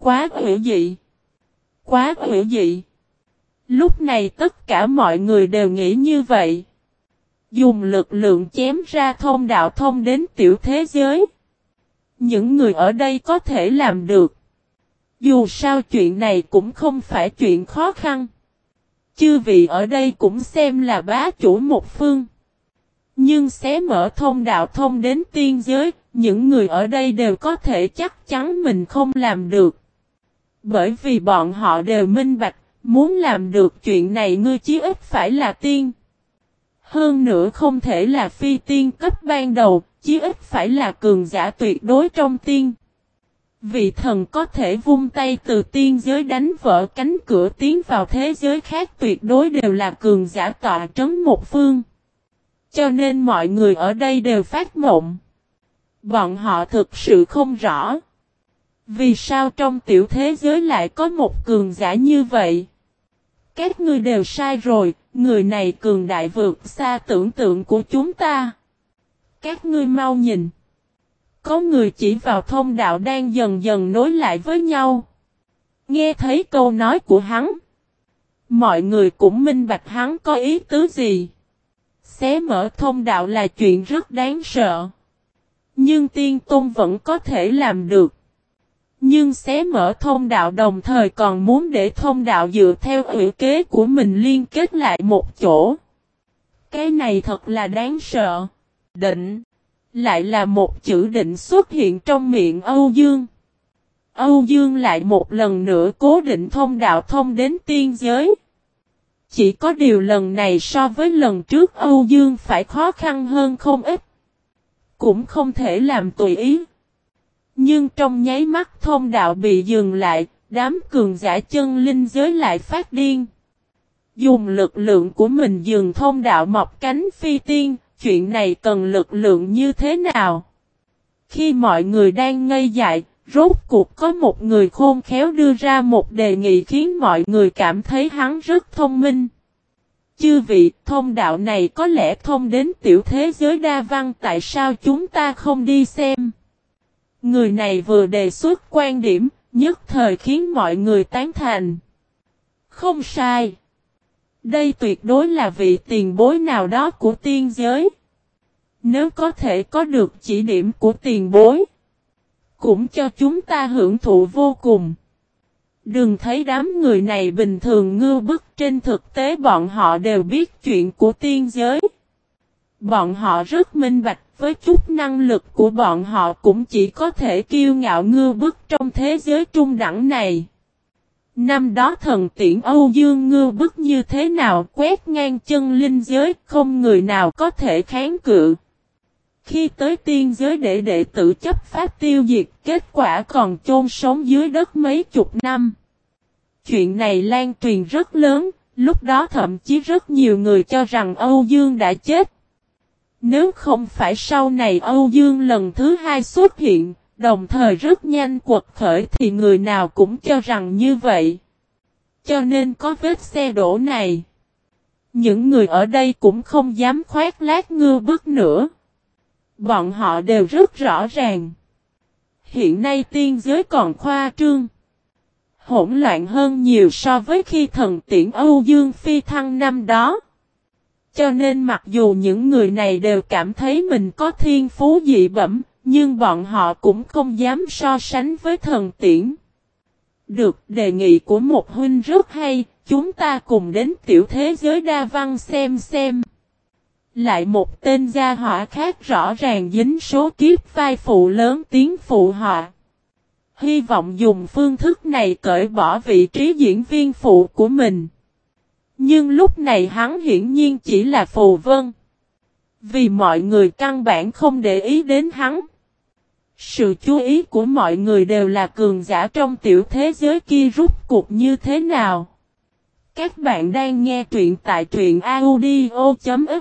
Quá hữu dị. Quá hữu dị. Lúc này tất cả mọi người đều nghĩ như vậy. Dùng lực lượng chém ra thông đạo thông đến tiểu thế giới. Những người ở đây có thể làm được. Dù sao chuyện này cũng không phải chuyện khó khăn. Chư vị ở đây cũng xem là bá chủ một phương. Nhưng xé mở thông đạo thông đến tiên giới, những người ở đây đều có thể chắc chắn mình không làm được. Bởi vì bọn họ đều minh bạch, muốn làm được chuyện này ngươi chí ít phải là tiên. Hơn nữa không thể là phi tiên cấp ban đầu, chí ít phải là cường giả tuyệt đối trong tiên. Vị thần có thể vung tay từ tiên giới đánh vỡ cánh cửa tiến vào thế giới khác tuyệt đối đều là cường giả tọa trấn một phương. Cho nên mọi người ở đây đều phát mộng. Bọn họ thực sự không rõ. Vì sao trong tiểu thế giới lại có một cường giả như vậy? Các ngươi đều sai rồi, người này cường đại vượt xa tưởng tượng của chúng ta. Các ngươi mau nhìn. Có người chỉ vào thông đạo đang dần dần nối lại với nhau. Nghe thấy câu nói của hắn. Mọi người cũng minh bạch hắn có ý tứ gì. Xé mở thông đạo là chuyện rất đáng sợ. Nhưng tiên tôn vẫn có thể làm được. Nhưng xé mở thông đạo đồng thời còn muốn để thông đạo dựa theo ủy kế của mình liên kết lại một chỗ. Cái này thật là đáng sợ. Định. Lại là một chữ định xuất hiện trong miệng Âu Dương. Âu Dương lại một lần nữa cố định thông đạo thông đến tiên giới. Chỉ có điều lần này so với lần trước Âu Dương phải khó khăn hơn không ít. Cũng không thể làm tùy ý. Nhưng trong nháy mắt thông đạo bị dừng lại, đám cường giả chân linh giới lại phát điên. Dùng lực lượng của mình dừng thông đạo mọc cánh phi tiên, chuyện này cần lực lượng như thế nào? Khi mọi người đang ngây dại, rốt cuộc có một người khôn khéo đưa ra một đề nghị khiến mọi người cảm thấy hắn rất thông minh. Chư vị, thông đạo này có lẽ thông đến tiểu thế giới đa văn tại sao chúng ta không đi xem? Người này vừa đề xuất quan điểm, nhất thời khiến mọi người tán thành. Không sai. Đây tuyệt đối là vị tiền bối nào đó của tiên giới. Nếu có thể có được chỉ điểm của tiền bối, cũng cho chúng ta hưởng thụ vô cùng. Đừng thấy đám người này bình thường ngư bức trên thực tế bọn họ đều biết chuyện của tiên giới. Bọn họ rất minh bạch với chút năng lực của bọn họ cũng chỉ có thể kiêu ngạo ngư bức trong thế giới trung đẳng này. Năm đó thần tiễn Âu Dương ngư bức như thế nào quét ngang chân linh giới không người nào có thể kháng cự. Khi tới tiên giới để đệ tử chấp pháp tiêu diệt kết quả còn chôn sống dưới đất mấy chục năm. Chuyện này lan truyền rất lớn, lúc đó thậm chí rất nhiều người cho rằng Âu Dương đã chết. Nếu không phải sau này Âu Dương lần thứ hai xuất hiện, đồng thời rất nhanh quật khởi thì người nào cũng cho rằng như vậy. Cho nên có vết xe đổ này. Những người ở đây cũng không dám khoét lát ngư bức nữa. Bọn họ đều rất rõ ràng. Hiện nay tiên giới còn khoa trương. Hỗn loạn hơn nhiều so với khi thần tiễn Âu Dương Phi thăng năm đó. Cho nên mặc dù những người này đều cảm thấy mình có thiên phú dị bẩm, nhưng bọn họ cũng không dám so sánh với thần tiễn. Được đề nghị của một huynh rất hay, chúng ta cùng đến tiểu thế giới đa văn xem xem. Lại một tên gia họa khác rõ ràng dính số kiếp vai phụ lớn tiếng phụ họ. Hy vọng dùng phương thức này cởi bỏ vị trí diễn viên phụ của mình. Nhưng lúc này hắn hiển nhiên chỉ là phù vân. Vì mọi người căn bản không để ý đến hắn. Sự chú ý của mọi người đều là cường giả trong tiểu thế giới kia rút cuộc như thế nào. Các bạn đang nghe truyện tại truyện audio.fiz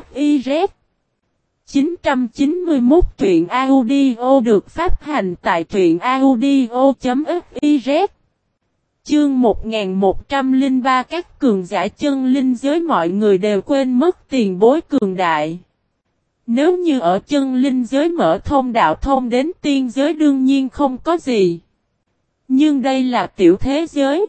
991 truyện audio được phát hành tại truyện audio.fiz Chương 1103 các cường giả chân linh giới mọi người đều quên mất tiền bối cường đại. Nếu như ở chân linh giới mở thông đạo thông đến tiên giới đương nhiên không có gì. Nhưng đây là tiểu thế giới.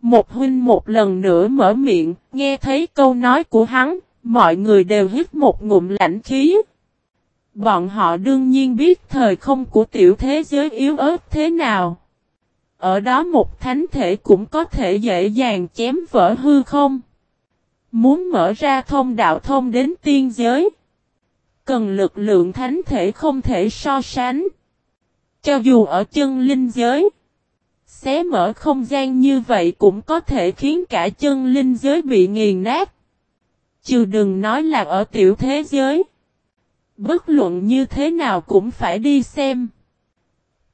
Một huynh một lần nữa mở miệng, nghe thấy câu nói của hắn, mọi người đều hít một ngụm lạnh khí. Bọn họ đương nhiên biết thời không của tiểu thế giới yếu ớt thế nào. Ở đó một thánh thể cũng có thể dễ dàng chém vỡ hư không. Muốn mở ra thông đạo thông đến tiên giới. Cần lực lượng thánh thể không thể so sánh. Cho dù ở chân linh giới. Xé mở không gian như vậy cũng có thể khiến cả chân linh giới bị nghiền nát. Chứ đừng nói là ở tiểu thế giới. Bất luận như thế nào cũng phải đi xem.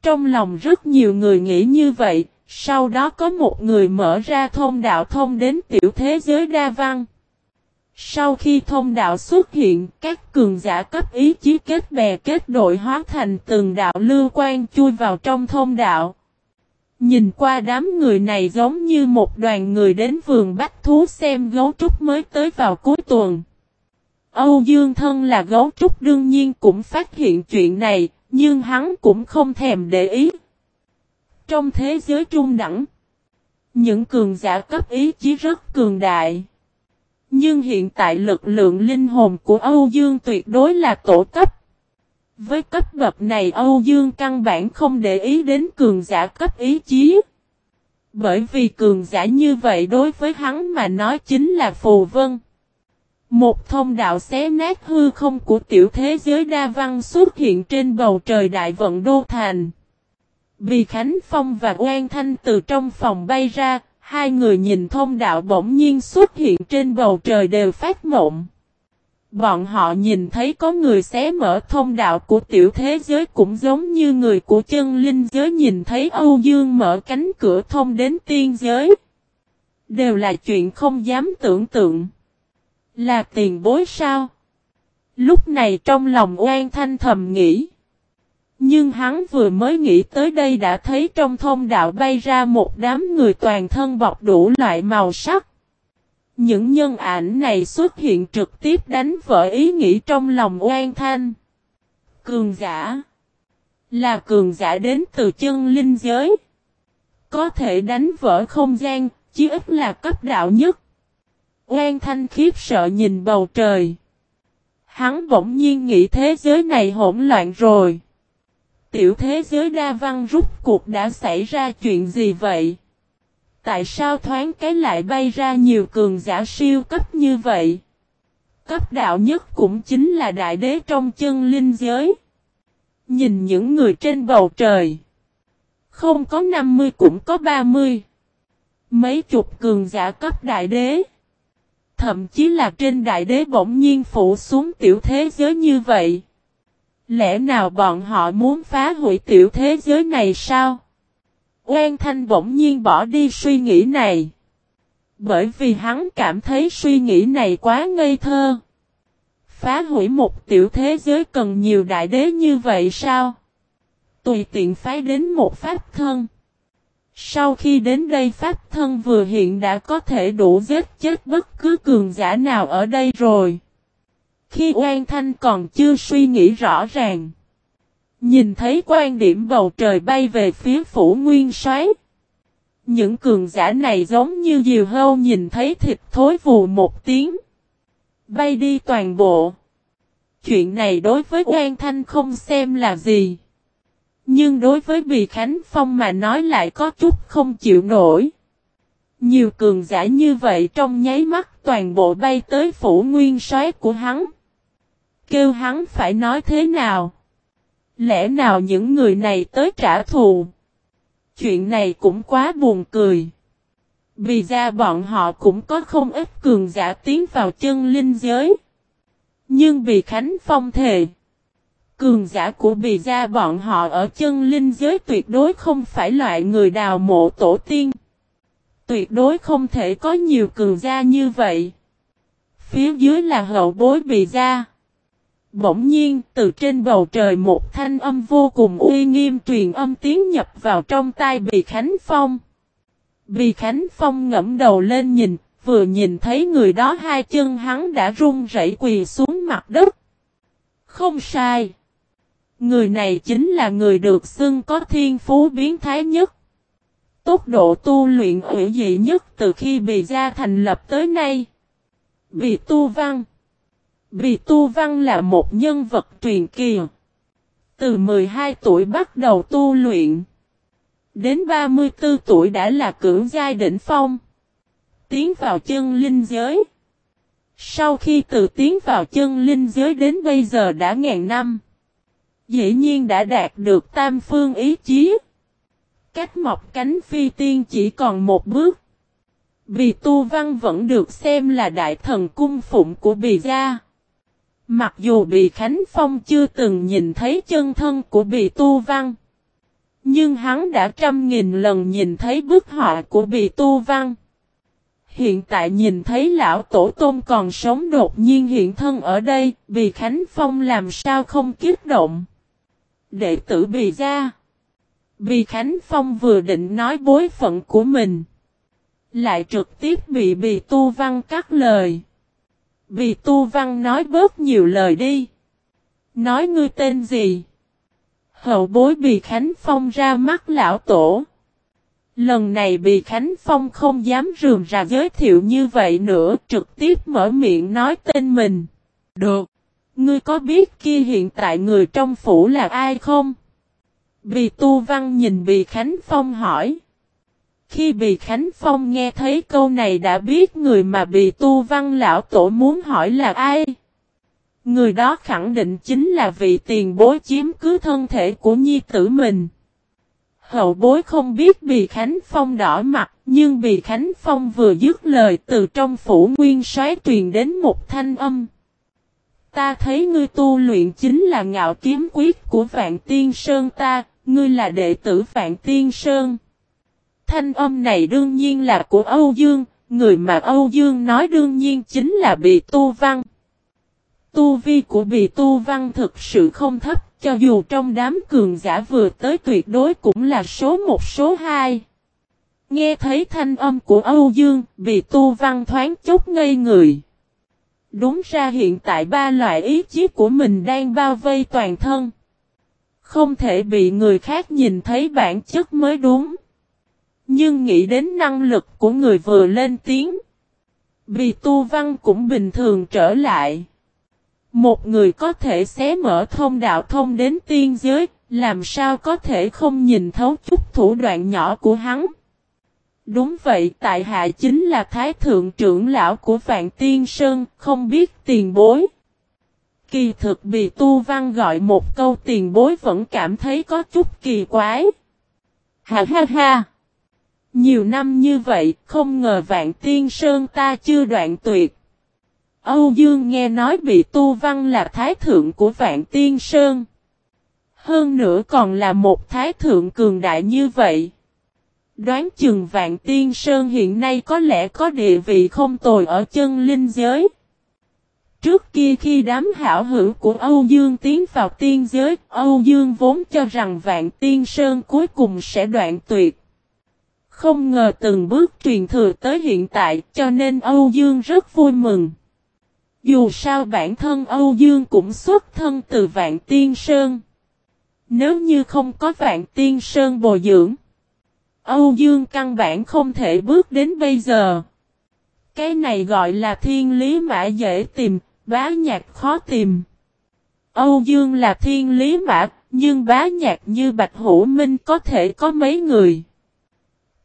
Trong lòng rất nhiều người nghĩ như vậy, sau đó có một người mở ra thông đạo thông đến tiểu thế giới đa văn. Sau khi thông đạo xuất hiện, các cường giả cấp ý chí kết bè kết đội hóa thành từng đạo lưu quan chui vào trong thông đạo. Nhìn qua đám người này giống như một đoàn người đến vườn bách thú xem gấu trúc mới tới vào cuối tuần. Âu Dương Thân là gấu trúc đương nhiên cũng phát hiện chuyện này, nhưng hắn cũng không thèm để ý. Trong thế giới trung đẳng, những cường giả cấp ý chí rất cường đại. Nhưng hiện tại lực lượng linh hồn của Âu Dương tuyệt đối là tổ cấp. Với cấp bậc này Âu Dương căn bản không để ý đến cường giả cấp ý chí. Bởi vì cường giả như vậy đối với hắn mà nói chính là phù vân. Một thông đạo xé nát hư không của tiểu thế giới đa văn xuất hiện trên bầu trời đại vận đô thành. Vì Khánh Phong và Oan Thanh từ trong phòng bay ra, hai người nhìn thông đạo bỗng nhiên xuất hiện trên bầu trời đều phát mộng. Bọn họ nhìn thấy có người xé mở thông đạo của tiểu thế giới cũng giống như người của chân linh giới nhìn thấy Âu Dương mở cánh cửa thông đến tiên giới. Đều là chuyện không dám tưởng tượng. Là tiền bối sao? Lúc này trong lòng oan thanh thầm nghĩ. Nhưng hắn vừa mới nghĩ tới đây đã thấy trong thông đạo bay ra một đám người toàn thân bọc đủ loại màu sắc. Những nhân ảnh này xuất hiện trực tiếp đánh vỡ ý nghĩ trong lòng oan thanh. Cường giả Là cường giả đến từ chân linh giới. Có thể đánh vỡ không gian, chí ít là cấp đạo nhất. Oan thanh khiếp sợ nhìn bầu trời. Hắn bỗng nhiên nghĩ thế giới này hỗn loạn rồi. Tiểu thế giới đa văn rút cuộc đã xảy ra chuyện gì vậy? Tại sao thoáng cái lại bay ra nhiều cường giả siêu cấp như vậy? Cấp đạo nhất cũng chính là đại đế trong chân linh giới. Nhìn những người trên bầu trời. Không có 50 cũng có 30. Mấy chục cường giả cấp đại đế. Thậm chí là trên đại đế bỗng nhiên phủ xuống tiểu thế giới như vậy. Lẽ nào bọn họ muốn phá hủy tiểu thế giới này sao? Oan Thanh bỗng nhiên bỏ đi suy nghĩ này. Bởi vì hắn cảm thấy suy nghĩ này quá ngây thơ. Phá hủy một tiểu thế giới cần nhiều đại đế như vậy sao? Tùy tiện phái đến một pháp thân. Sau khi đến đây pháp thân vừa hiện đã có thể đủ giết chết bất cứ cường giả nào ở đây rồi. Khi oan thanh còn chưa suy nghĩ rõ ràng. Nhìn thấy quan điểm bầu trời bay về phía phủ nguyên xoáy, Những cường giả này giống như diều hâu nhìn thấy thịt thối vù một tiếng. Bay đi toàn bộ. Chuyện này đối với Oan Thanh không xem là gì. Nhưng đối với Bì Khánh Phong mà nói lại có chút không chịu nổi. Nhiều cường giả như vậy trong nháy mắt toàn bộ bay tới phủ nguyên soái của hắn. Kêu hắn phải nói thế nào? Lẽ nào những người này tới trả thù? Chuyện này cũng quá buồn cười. Vì ra bọn họ cũng có không ít cường giả tiến vào chân linh giới. Nhưng vì Khánh Phong thề. Cường giả của bì gia bọn họ ở chân linh giới tuyệt đối không phải loại người đào mộ tổ tiên. Tuyệt đối không thể có nhiều cường gia như vậy. Phía dưới là hậu bối bì gia. Bỗng nhiên, từ trên bầu trời một thanh âm vô cùng uy nghiêm truyền âm tiếng nhập vào trong tai Bì Khánh Phong. Bì Khánh Phong ngẫm đầu lên nhìn, vừa nhìn thấy người đó hai chân hắn đã run rẩy quỳ xuống mặt đất. Không sai. Người này chính là người được xưng có thiên phú biến thái nhất. tốc độ tu luyện hữu dị nhất từ khi bị gia thành lập tới nay. Bị tu văn Bị tu văn là một nhân vật truyền kỳ. Từ 12 tuổi bắt đầu tu luyện. Đến 34 tuổi đã là cưỡng giai đỉnh phong. Tiến vào chân linh giới. Sau khi từ tiến vào chân linh giới đến bây giờ đã ngàn năm. Dĩ nhiên đã đạt được tam phương ý chí. Cách mọc cánh phi tiên chỉ còn một bước. Bì tu văn vẫn được xem là đại thần cung phụng của bì gia. Mặc dù bì Khánh Phong chưa từng nhìn thấy chân thân của bì tu văn. Nhưng hắn đã trăm nghìn lần nhìn thấy bức họa của bì tu văn. Hiện tại nhìn thấy lão tổ tôn còn sống đột nhiên hiện thân ở đây, bì Khánh Phong làm sao không kiếp động. Đệ tử bì gia. Bì Khánh Phong vừa định nói bối phận của mình. Lại trực tiếp bị bì tu văn cắt lời. Bì tu văn nói bớt nhiều lời đi. Nói ngươi tên gì? Hậu bối bì Khánh Phong ra mắt lão tổ. Lần này bì Khánh Phong không dám rườm rà giới thiệu như vậy nữa, trực tiếp mở miệng nói tên mình. Được. Ngươi có biết kia hiện tại người trong phủ là ai không? Bì Tu Văn nhìn Bì Khánh Phong hỏi. Khi Bì Khánh Phong nghe thấy câu này đã biết người mà Bì Tu Văn lão tổ muốn hỏi là ai. Người đó khẳng định chính là vị tiền bối chiếm cứ thân thể của nhi tử mình. Hậu bối không biết Bì Khánh Phong đỏ mặt, nhưng Bì Khánh Phong vừa dứt lời từ trong phủ nguyên soái truyền đến một thanh âm. Ta thấy ngươi tu luyện chính là ngạo kiếm quyết của Vạn Tiên Sơn ta, ngươi là đệ tử Vạn Tiên Sơn. Thanh âm này đương nhiên là của Âu Dương, người mà Âu Dương nói đương nhiên chính là Bì Tu Văn. Tu vi của Bì Tu Văn thực sự không thấp, cho dù trong đám cường giả vừa tới tuyệt đối cũng là số một số hai. Nghe thấy thanh âm của Âu Dương, Bì Tu Văn thoáng chốc ngây người. Đúng ra hiện tại ba loại ý chí của mình đang bao vây toàn thân. Không thể bị người khác nhìn thấy bản chất mới đúng. Nhưng nghĩ đến năng lực của người vừa lên tiếng. Vì tu văn cũng bình thường trở lại. Một người có thể xé mở thông đạo thông đến tiên giới, làm sao có thể không nhìn thấu chút thủ đoạn nhỏ của hắn. Đúng vậy, tại hạ chính là Thái Thượng trưởng lão của Vạn Tiên Sơn, không biết tiền bối. Kỳ thực bị tu văn gọi một câu tiền bối vẫn cảm thấy có chút kỳ quái. Ha ha ha! Nhiều năm như vậy, không ngờ Vạn Tiên Sơn ta chưa đoạn tuyệt. Âu Dương nghe nói bị tu văn là Thái Thượng của Vạn Tiên Sơn. Hơn nữa còn là một Thái Thượng cường đại như vậy. Đoán chừng Vạn Tiên Sơn hiện nay có lẽ có địa vị không tồi ở chân linh giới. Trước kia khi đám hảo hữu của Âu Dương tiến vào tiên giới, Âu Dương vốn cho rằng Vạn Tiên Sơn cuối cùng sẽ đoạn tuyệt. Không ngờ từng bước truyền thừa tới hiện tại cho nên Âu Dương rất vui mừng. Dù sao bản thân Âu Dương cũng xuất thân từ Vạn Tiên Sơn. Nếu như không có Vạn Tiên Sơn bồi dưỡng, Âu Dương căn bản không thể bước đến bây giờ. Cái này gọi là thiên lý mã dễ tìm, bá nhạc khó tìm. Âu Dương là thiên lý mã, nhưng bá nhạc như Bạch Hữu Minh có thể có mấy người.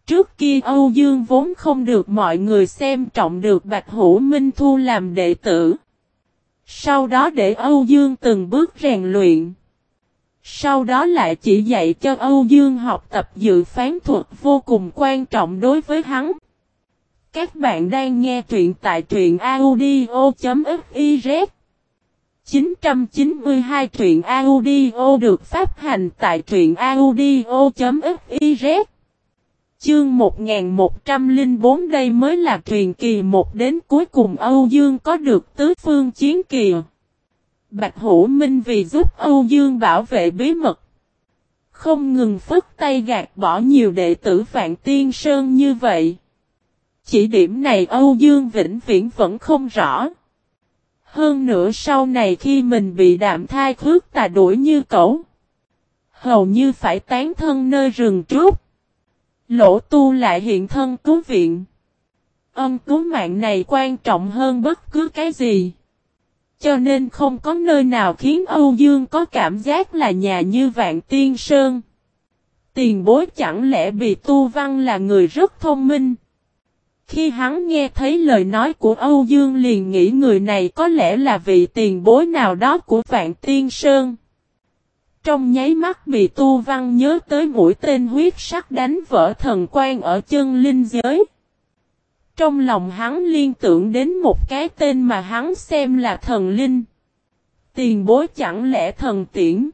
Trước kia Âu Dương vốn không được mọi người xem trọng được Bạch Hữu Minh thu làm đệ tử. Sau đó để Âu Dương từng bước rèn luyện. Sau đó lại chỉ dạy cho Âu Dương học tập dự phán thuật vô cùng quan trọng đối với hắn. Các bạn đang nghe truyện tại truyện audio.fiz 992 truyện audio được phát hành tại truyện audio.fiz Chương 1104 đây mới là truyền kỳ một đến cuối cùng Âu Dương có được tứ phương chiến kỳ. Bạch Hữu Minh vì giúp Âu Dương bảo vệ bí mật. Không ngừng phức tay gạt bỏ nhiều đệ tử Vạn Tiên Sơn như vậy. Chỉ điểm này Âu Dương Vĩnh Viễn vẫn không rõ. Hơn nữa sau này khi mình bị đạm thai khước tà đuổi như cẩu. Hầu như phải tán thân nơi rừng trúc. Lỗ tu lại hiện thân cứu viện. Ân cứu mạng này quan trọng hơn bất cứ cái gì. Cho nên không có nơi nào khiến Âu Dương có cảm giác là nhà như Vạn Tiên Sơn. Tiền bối chẳng lẽ bị tu văn là người rất thông minh. Khi hắn nghe thấy lời nói của Âu Dương liền nghĩ người này có lẽ là vị tiền bối nào đó của Vạn Tiên Sơn. Trong nháy mắt bị tu văn nhớ tới mũi tên huyết sắc đánh vỡ thần quan ở chân linh giới. Trong lòng hắn liên tưởng đến một cái tên mà hắn xem là thần linh. Tiền bối chẳng lẽ thần tiễn.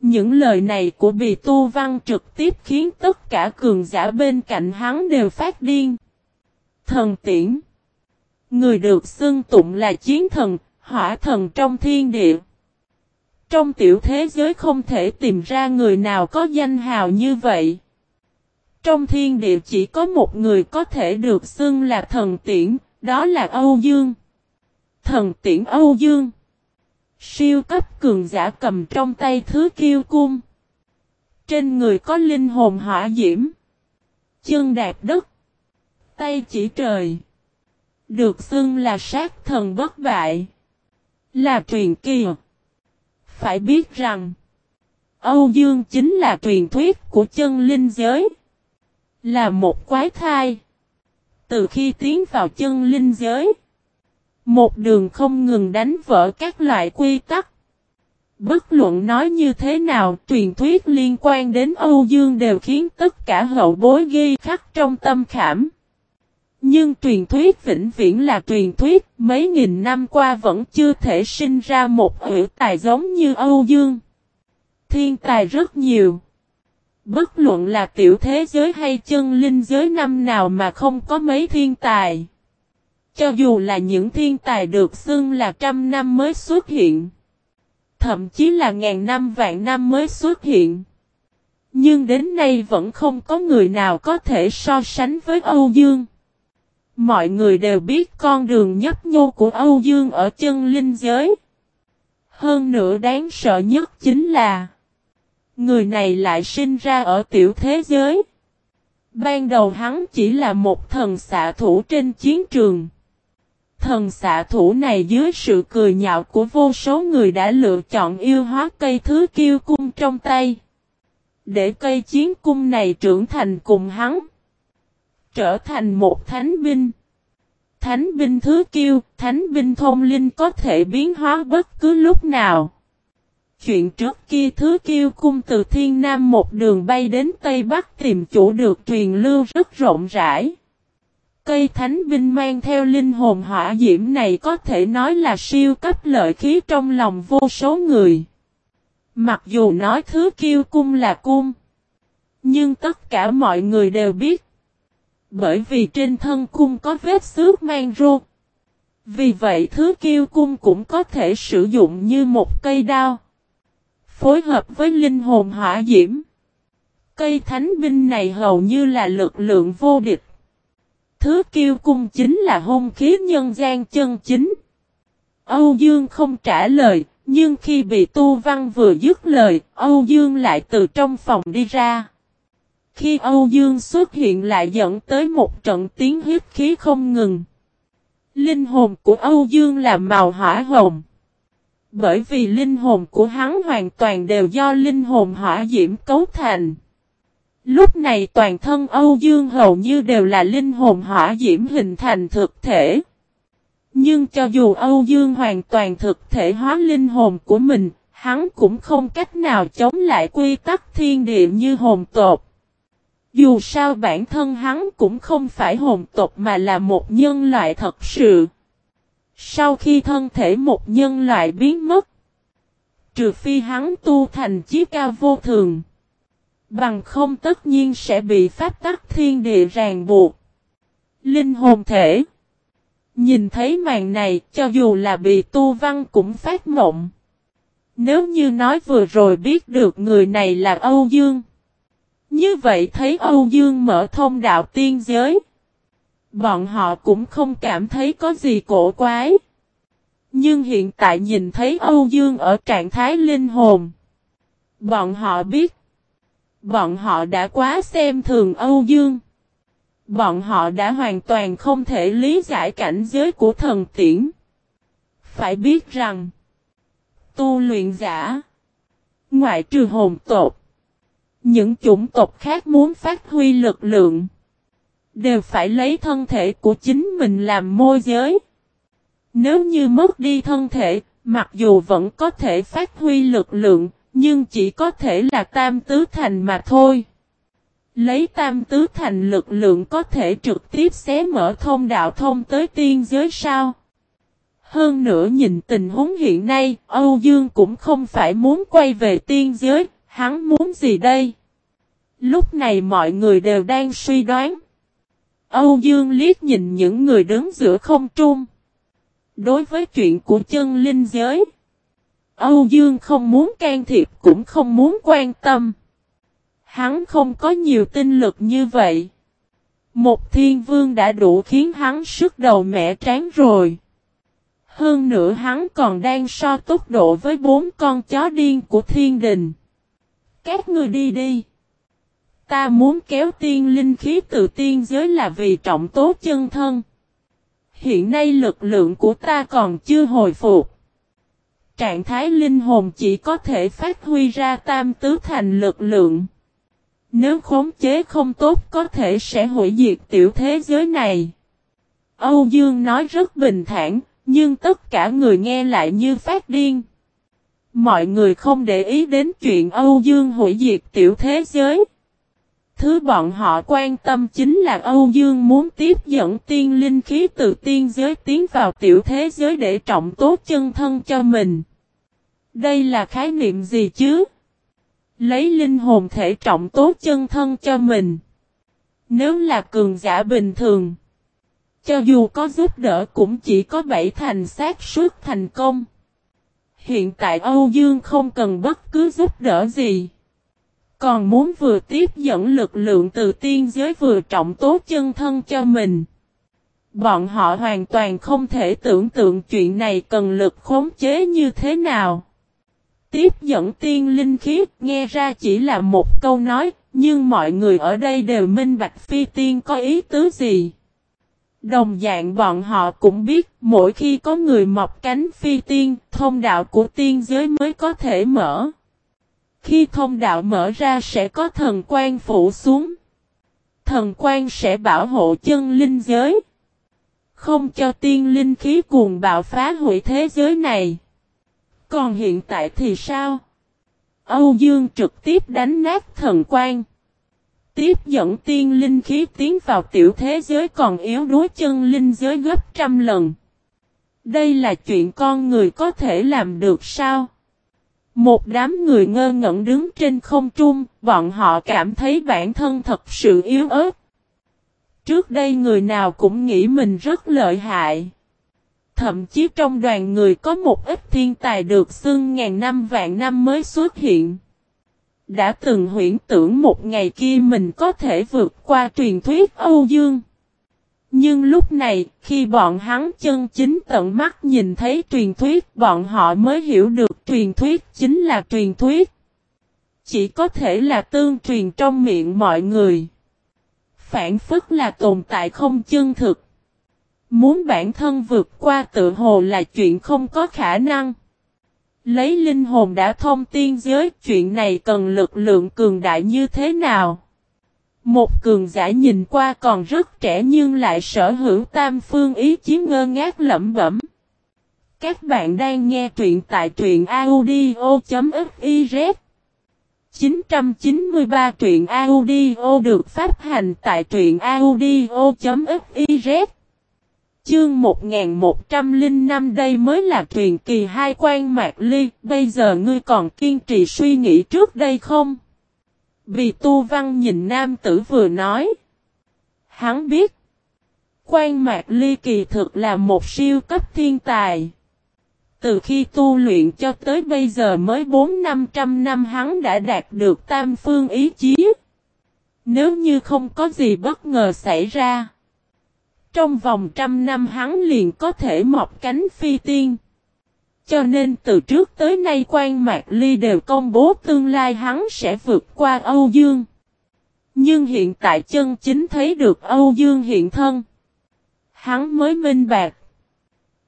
Những lời này của Bì tu văn trực tiếp khiến tất cả cường giả bên cạnh hắn đều phát điên. Thần tiễn. Người được xưng tụng là chiến thần, hỏa thần trong thiên địa. Trong tiểu thế giới không thể tìm ra người nào có danh hào như vậy. Trong thiên địa chỉ có một người có thể được xưng là thần tiễn, đó là Âu Dương. Thần tiễn Âu Dương. Siêu cấp cường giả cầm trong tay thứ kiêu cung. Trên người có linh hồn hỏa diễm. Chân đạp đất. Tay chỉ trời. Được xưng là sát thần bất bại. Là truyền kỳ. Phải biết rằng. Âu Dương chính là truyền thuyết của chân linh giới. Là một quái thai. Từ khi tiến vào chân linh giới. Một đường không ngừng đánh vỡ các loại quy tắc. Bất luận nói như thế nào, truyền thuyết liên quan đến Âu Dương đều khiến tất cả hậu bối ghi khắc trong tâm khảm. Nhưng truyền thuyết vĩnh viễn là truyền thuyết, mấy nghìn năm qua vẫn chưa thể sinh ra một hữu tài giống như Âu Dương. Thiên tài rất nhiều. Bất luận là tiểu thế giới hay chân linh giới năm nào mà không có mấy thiên tài. Cho dù là những thiên tài được xưng là trăm năm mới xuất hiện. Thậm chí là ngàn năm vạn năm mới xuất hiện. Nhưng đến nay vẫn không có người nào có thể so sánh với Âu Dương. Mọi người đều biết con đường nhấp nhô của Âu Dương ở chân linh giới. Hơn nữa đáng sợ nhất chính là Người này lại sinh ra ở tiểu thế giới. Ban đầu hắn chỉ là một thần xạ thủ trên chiến trường. Thần xạ thủ này dưới sự cười nhạo của vô số người đã lựa chọn yêu hóa cây thứ kiêu cung trong tay. Để cây chiến cung này trưởng thành cùng hắn. Trở thành một thánh binh. Thánh binh thứ kiêu, thánh binh thông linh có thể biến hóa bất cứ lúc nào. Chuyện trước kia thứ kiêu cung từ thiên nam một đường bay đến tây bắc tìm chủ được truyền lưu rất rộng rãi. Cây thánh binh mang theo linh hồn hỏa diễm này có thể nói là siêu cấp lợi khí trong lòng vô số người. Mặc dù nói thứ kiêu cung là cung. Nhưng tất cả mọi người đều biết. Bởi vì trên thân cung có vết xước mang ruột Vì vậy thứ kiêu cung cũng có thể sử dụng như một cây đao. Phối hợp với linh hồn hỏa diễm. Cây thánh binh này hầu như là lực lượng vô địch. Thứ kiêu cung chính là hung khí nhân gian chân chính. Âu Dương không trả lời, nhưng khi bị Tu Văn vừa dứt lời, Âu Dương lại từ trong phòng đi ra. Khi Âu Dương xuất hiện lại dẫn tới một trận tiếng huyết khí không ngừng. Linh hồn của Âu Dương là màu hỏa hồng. Bởi vì linh hồn của hắn hoàn toàn đều do linh hồn hỏa diễm cấu thành. Lúc này toàn thân Âu Dương hầu như đều là linh hồn hỏa diễm hình thành thực thể. Nhưng cho dù Âu Dương hoàn toàn thực thể hóa linh hồn của mình, hắn cũng không cách nào chống lại quy tắc thiên địa như hồn tộc. Dù sao bản thân hắn cũng không phải hồn tộc mà là một nhân loại thật sự. Sau khi thân thể một nhân loại biến mất, trừ phi hắn tu thành chí cao vô thường, bằng không tất nhiên sẽ bị pháp tắc thiên địa ràng buộc. Linh hồn thể Nhìn thấy màn này, cho dù là bị tu văn cũng phát mộng. Nếu như nói vừa rồi biết được người này là Âu Dương. Như vậy thấy Âu Dương mở thông đạo tiên giới. Bọn họ cũng không cảm thấy có gì cổ quái. Nhưng hiện tại nhìn thấy Âu Dương ở trạng thái linh hồn. Bọn họ biết. Bọn họ đã quá xem thường Âu Dương. Bọn họ đã hoàn toàn không thể lý giải cảnh giới của thần tiễn. Phải biết rằng, tu luyện giả, ngoại trừ hồn tộc, những chủng tộc khác muốn phát huy lực lượng, đều phải lấy thân thể của chính mình làm môi giới. Nếu như mất đi thân thể, mặc dù vẫn có thể phát huy lực lượng, nhưng chỉ có thể là tam tứ thành mà thôi. Lấy tam tứ thành lực lượng có thể trực tiếp xé mở thông đạo thông tới tiên giới sao? Hơn nữa nhìn tình huống hiện nay, Âu Dương cũng không phải muốn quay về tiên giới, hắn muốn gì đây? Lúc này mọi người đều đang suy đoán. Âu Dương liếc nhìn những người đứng giữa không trung. Đối với chuyện của chân linh giới, Âu Dương không muốn can thiệp cũng không muốn quan tâm. Hắn không có nhiều tinh lực như vậy. Một thiên vương đã đủ khiến hắn sức đầu mẻ tráng rồi. Hơn nữa hắn còn đang so tốc độ với bốn con chó điên của thiên đình. Các người đi đi. Ta muốn kéo tiên linh khí từ tiên giới là vì trọng tố chân thân. Hiện nay lực lượng của ta còn chưa hồi phục. Trạng thái linh hồn chỉ có thể phát huy ra tam tứ thành lực lượng. Nếu khống chế không tốt có thể sẽ hủy diệt tiểu thế giới này. Âu Dương nói rất bình thản, nhưng tất cả người nghe lại như phát điên. Mọi người không để ý đến chuyện Âu Dương hủy diệt tiểu thế giới. Thứ bọn họ quan tâm chính là Âu Dương muốn tiếp dẫn tiên linh khí từ tiên giới tiến vào tiểu thế giới để trọng tốt chân thân cho mình. Đây là khái niệm gì chứ? Lấy linh hồn thể trọng tốt chân thân cho mình. Nếu là cường giả bình thường. Cho dù có giúp đỡ cũng chỉ có bảy thành xác suất thành công. Hiện tại Âu Dương không cần bất cứ giúp đỡ gì. Còn muốn vừa tiếp dẫn lực lượng từ tiên giới vừa trọng tố chân thân cho mình. Bọn họ hoàn toàn không thể tưởng tượng chuyện này cần lực khống chế như thế nào. Tiếp dẫn tiên linh khí nghe ra chỉ là một câu nói, nhưng mọi người ở đây đều minh bạch phi tiên có ý tứ gì. Đồng dạng bọn họ cũng biết mỗi khi có người mọc cánh phi tiên, thông đạo của tiên giới mới có thể mở. Khi thông đạo mở ra sẽ có thần quan phủ xuống. Thần quan sẽ bảo hộ chân linh giới. Không cho tiên linh khí cuồng bạo phá hủy thế giới này. Còn hiện tại thì sao? Âu Dương trực tiếp đánh nát thần quan. Tiếp dẫn tiên linh khí tiến vào tiểu thế giới còn yếu đuối chân linh giới gấp trăm lần. Đây là chuyện con người có thể làm được sao? Một đám người ngơ ngẩn đứng trên không trung, bọn họ cảm thấy bản thân thật sự yếu ớt. Trước đây người nào cũng nghĩ mình rất lợi hại. Thậm chí trong đoàn người có một ít thiên tài được xưng ngàn năm vạn năm mới xuất hiện. Đã từng huyễn tưởng một ngày kia mình có thể vượt qua truyền thuyết Âu Dương. Nhưng lúc này, khi bọn hắn chân chính tận mắt nhìn thấy truyền thuyết, bọn họ mới hiểu được truyền thuyết chính là truyền thuyết. Chỉ có thể là tương truyền trong miệng mọi người. Phản phức là tồn tại không chân thực. Muốn bản thân vượt qua tự hồ là chuyện không có khả năng. Lấy linh hồn đã thông tiên giới chuyện này cần lực lượng cường đại như thế nào? Một cường giả nhìn qua còn rất trẻ nhưng lại sở hữu tam phương ý chí ngơ ngác lẩm bẩm. Các bạn đang nghe truyện tại truyện audio.fiz 993 truyện audio được phát hành tại truyện audio.fiz Chương 1105 đây mới là truyền kỳ hai quan mạc ly, bây giờ ngươi còn kiên trì suy nghĩ trước đây không? Vì tu văn nhìn nam tử vừa nói. Hắn biết. Quan mạc ly kỳ thực là một siêu cấp thiên tài. Từ khi tu luyện cho tới bây giờ mới 4-500 năm hắn đã đạt được tam phương ý chí. Nếu như không có gì bất ngờ xảy ra. Trong vòng trăm năm hắn liền có thể mọc cánh phi tiên. Cho nên từ trước tới nay quan Mạc Ly đều công bố tương lai hắn sẽ vượt qua Âu Dương. Nhưng hiện tại chân chính thấy được Âu Dương hiện thân. Hắn mới minh bạc.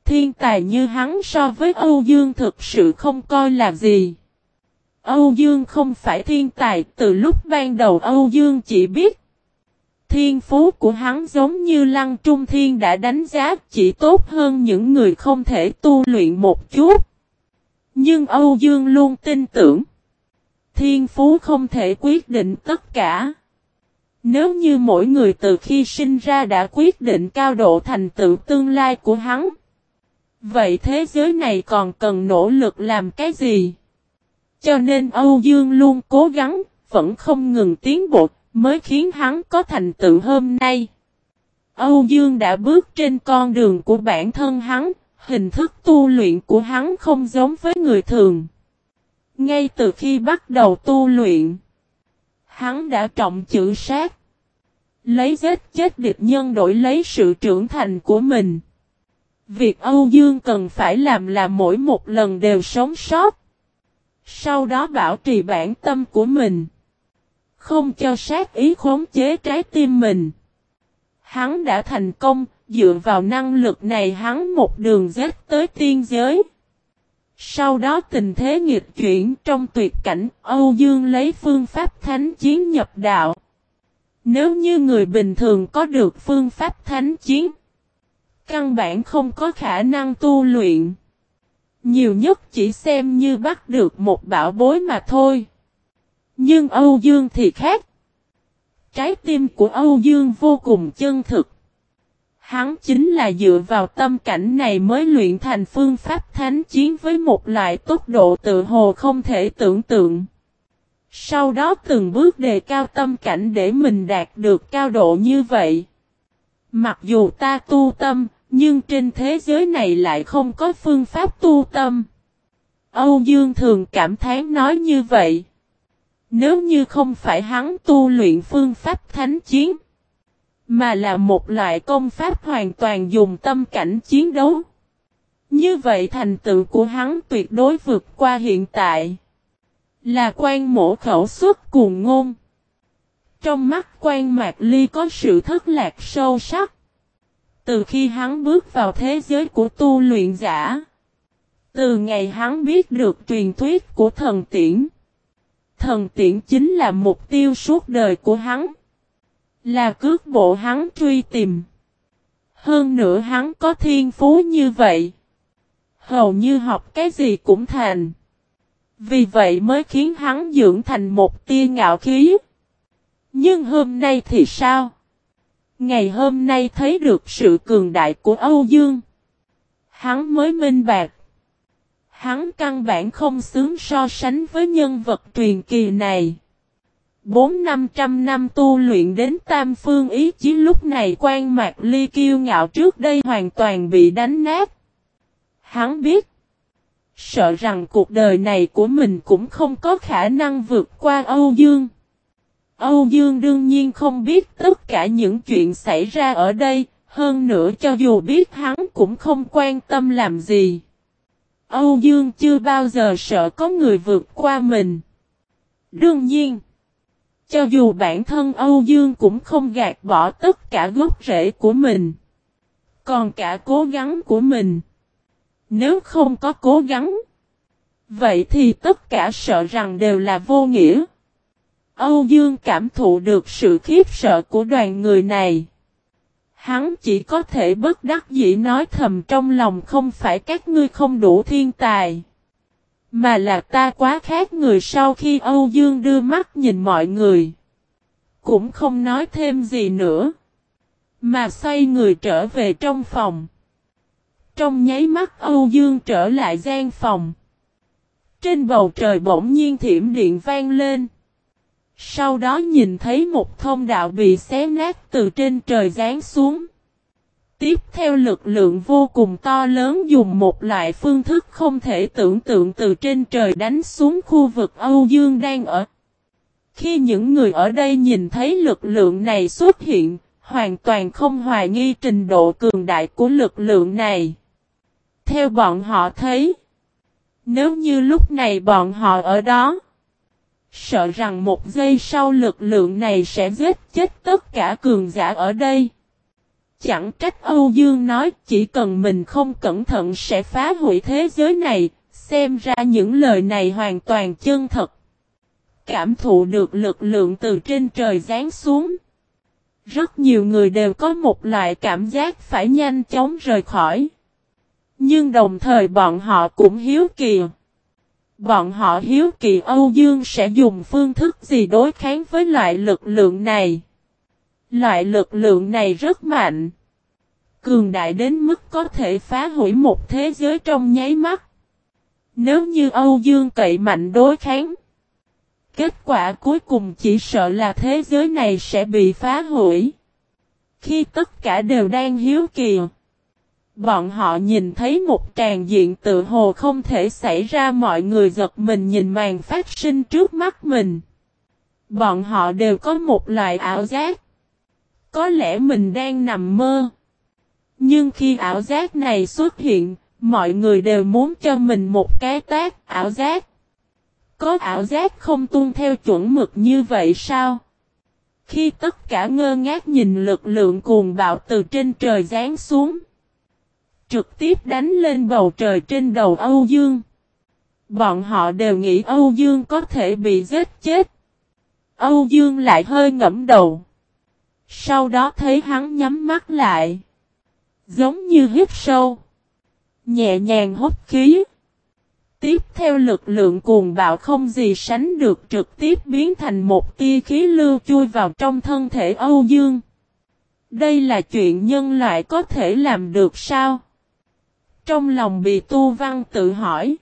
Thiên tài như hắn so với Âu Dương thực sự không coi là gì. Âu Dương không phải thiên tài, từ lúc ban đầu Âu Dương chỉ biết. Thiên phú của hắn giống như Lăng Trung Thiên đã đánh giá chỉ tốt hơn những người không thể tu luyện một chút. Nhưng Âu Dương luôn tin tưởng. Thiên phú không thể quyết định tất cả. Nếu như mỗi người từ khi sinh ra đã quyết định cao độ thành tựu tương lai của hắn. Vậy thế giới này còn cần nỗ lực làm cái gì? Cho nên Âu Dương luôn cố gắng, vẫn không ngừng tiến bộ, mới khiến hắn có thành tựu hôm nay. Âu Dương đã bước trên con đường của bản thân hắn, hình thức tu luyện của hắn không giống với người thường. Ngay từ khi bắt đầu tu luyện, hắn đã trọng chữ sát. Lấy vết chết địch nhân đổi lấy sự trưởng thành của mình. Việc Âu Dương cần phải làm là mỗi một lần đều sống sót. Sau đó bảo trì bản tâm của mình. Không cho sát ý khống chế trái tim mình. Hắn đã thành công, dựa vào năng lực này hắn một đường dết tới tiên giới. Sau đó tình thế nghịch chuyển trong tuyệt cảnh, Âu Dương lấy phương pháp thánh chiến nhập đạo. Nếu như người bình thường có được phương pháp thánh chiến, căn bản không có khả năng tu luyện. Nhiều nhất chỉ xem như bắt được một bảo bối mà thôi. Nhưng Âu Dương thì khác. Trái tim của Âu Dương vô cùng chân thực. Hắn chính là dựa vào tâm cảnh này mới luyện thành phương pháp thánh chiến với một loại tốc độ tự hồ không thể tưởng tượng. Sau đó từng bước đề cao tâm cảnh để mình đạt được cao độ như vậy. Mặc dù ta tu tâm, nhưng trên thế giới này lại không có phương pháp tu tâm. Âu Dương thường cảm thán nói như vậy. Nếu như không phải hắn tu luyện phương pháp thánh chiến, mà là một loại công pháp hoàn toàn dùng tâm cảnh chiến đấu. Như vậy thành tựu của hắn tuyệt đối vượt qua hiện tại. Là quan mổ khẩu suất cuồng ngôn. Trong mắt quan mạc ly có sự thất lạc sâu sắc. Từ khi hắn bước vào thế giới của tu luyện giả. Từ ngày hắn biết được truyền thuyết của thần tiễn. Thần tiễn chính là mục tiêu suốt đời của hắn. Là cước bộ hắn truy tìm. Hơn nữa hắn có thiên phú như vậy. Hầu như học cái gì cũng thành. Vì vậy mới khiến hắn dưỡng thành một tia ngạo khí. Nhưng hôm nay thì sao? Ngày hôm nay thấy được sự cường đại của Âu Dương. Hắn mới minh bạc. Hắn căn bản không xứng so sánh với nhân vật truyền kỳ này. Bốn năm trăm năm tu luyện đến tam phương ý chí lúc này quan mạc ly kiêu ngạo trước đây hoàn toàn bị đánh nát. Hắn biết. Sợ rằng cuộc đời này của mình cũng không có khả năng vượt qua Âu Dương. Âu Dương đương nhiên không biết tất cả những chuyện xảy ra ở đây, hơn nữa cho dù biết hắn cũng không quan tâm làm gì. Âu Dương chưa bao giờ sợ có người vượt qua mình. Đương nhiên, cho dù bản thân Âu Dương cũng không gạt bỏ tất cả gốc rễ của mình, còn cả cố gắng của mình. Nếu không có cố gắng, vậy thì tất cả sợ rằng đều là vô nghĩa. Âu Dương cảm thụ được sự khiếp sợ của đoàn người này. Hắn chỉ có thể bất đắc dĩ nói thầm trong lòng không phải các ngươi không đủ thiên tài. Mà là ta quá khác người sau khi Âu Dương đưa mắt nhìn mọi người. Cũng không nói thêm gì nữa. Mà xoay người trở về trong phòng. Trong nháy mắt Âu Dương trở lại gian phòng. Trên bầu trời bỗng nhiên thiểm điện vang lên. Sau đó nhìn thấy một thông đạo bị xé nát từ trên trời giáng xuống. Tiếp theo lực lượng vô cùng to lớn dùng một loại phương thức không thể tưởng tượng từ trên trời đánh xuống khu vực Âu Dương đang ở. Khi những người ở đây nhìn thấy lực lượng này xuất hiện, hoàn toàn không hoài nghi trình độ cường đại của lực lượng này. Theo bọn họ thấy, Nếu như lúc này bọn họ ở đó, sợ rằng một giây sau lực lượng này sẽ giết chết tất cả cường giả ở đây. Chẳng trách Âu Dương nói chỉ cần mình không cẩn thận sẽ phá hủy thế giới này, xem ra những lời này hoàn toàn chân thật. Cảm thụ được lực lượng từ trên trời giáng xuống. Rất nhiều người đều có một loại cảm giác phải nhanh chóng rời khỏi. Nhưng đồng thời bọn họ cũng hiếu kỳ. Bọn họ hiếu kỳ Âu Dương sẽ dùng phương thức gì đối kháng với loại lực lượng này. Loại lực lượng này rất mạnh. Cường đại đến mức có thể phá hủy một thế giới trong nháy mắt. Nếu như Âu Dương cậy mạnh đối kháng. Kết quả cuối cùng chỉ sợ là thế giới này sẽ bị phá hủy. Khi tất cả đều đang hiếu kỳ. Bọn họ nhìn thấy một tràn diện tự hồ không thể xảy ra mọi người giật mình nhìn màn phát sinh trước mắt mình. Bọn họ đều có một loại ảo giác. Có lẽ mình đang nằm mơ. Nhưng khi ảo giác này xuất hiện, mọi người đều muốn cho mình một cái tác ảo giác. Có ảo giác không tuân theo chuẩn mực như vậy sao? Khi tất cả ngơ ngác nhìn lực lượng cuồng bạo từ trên trời giáng xuống. Trực tiếp đánh lên bầu trời trên đầu Âu Dương. Bọn họ đều nghĩ Âu Dương có thể bị giết chết. Âu Dương lại hơi ngẫm đầu. Sau đó thấy hắn nhắm mắt lại. Giống như hít sâu. Nhẹ nhàng hút khí. Tiếp theo lực lượng cuồng bạo không gì sánh được trực tiếp biến thành một tia khí lưu chui vào trong thân thể Âu Dương. Đây là chuyện nhân loại có thể làm được sao? Trong lòng bị tu văn tự hỏi.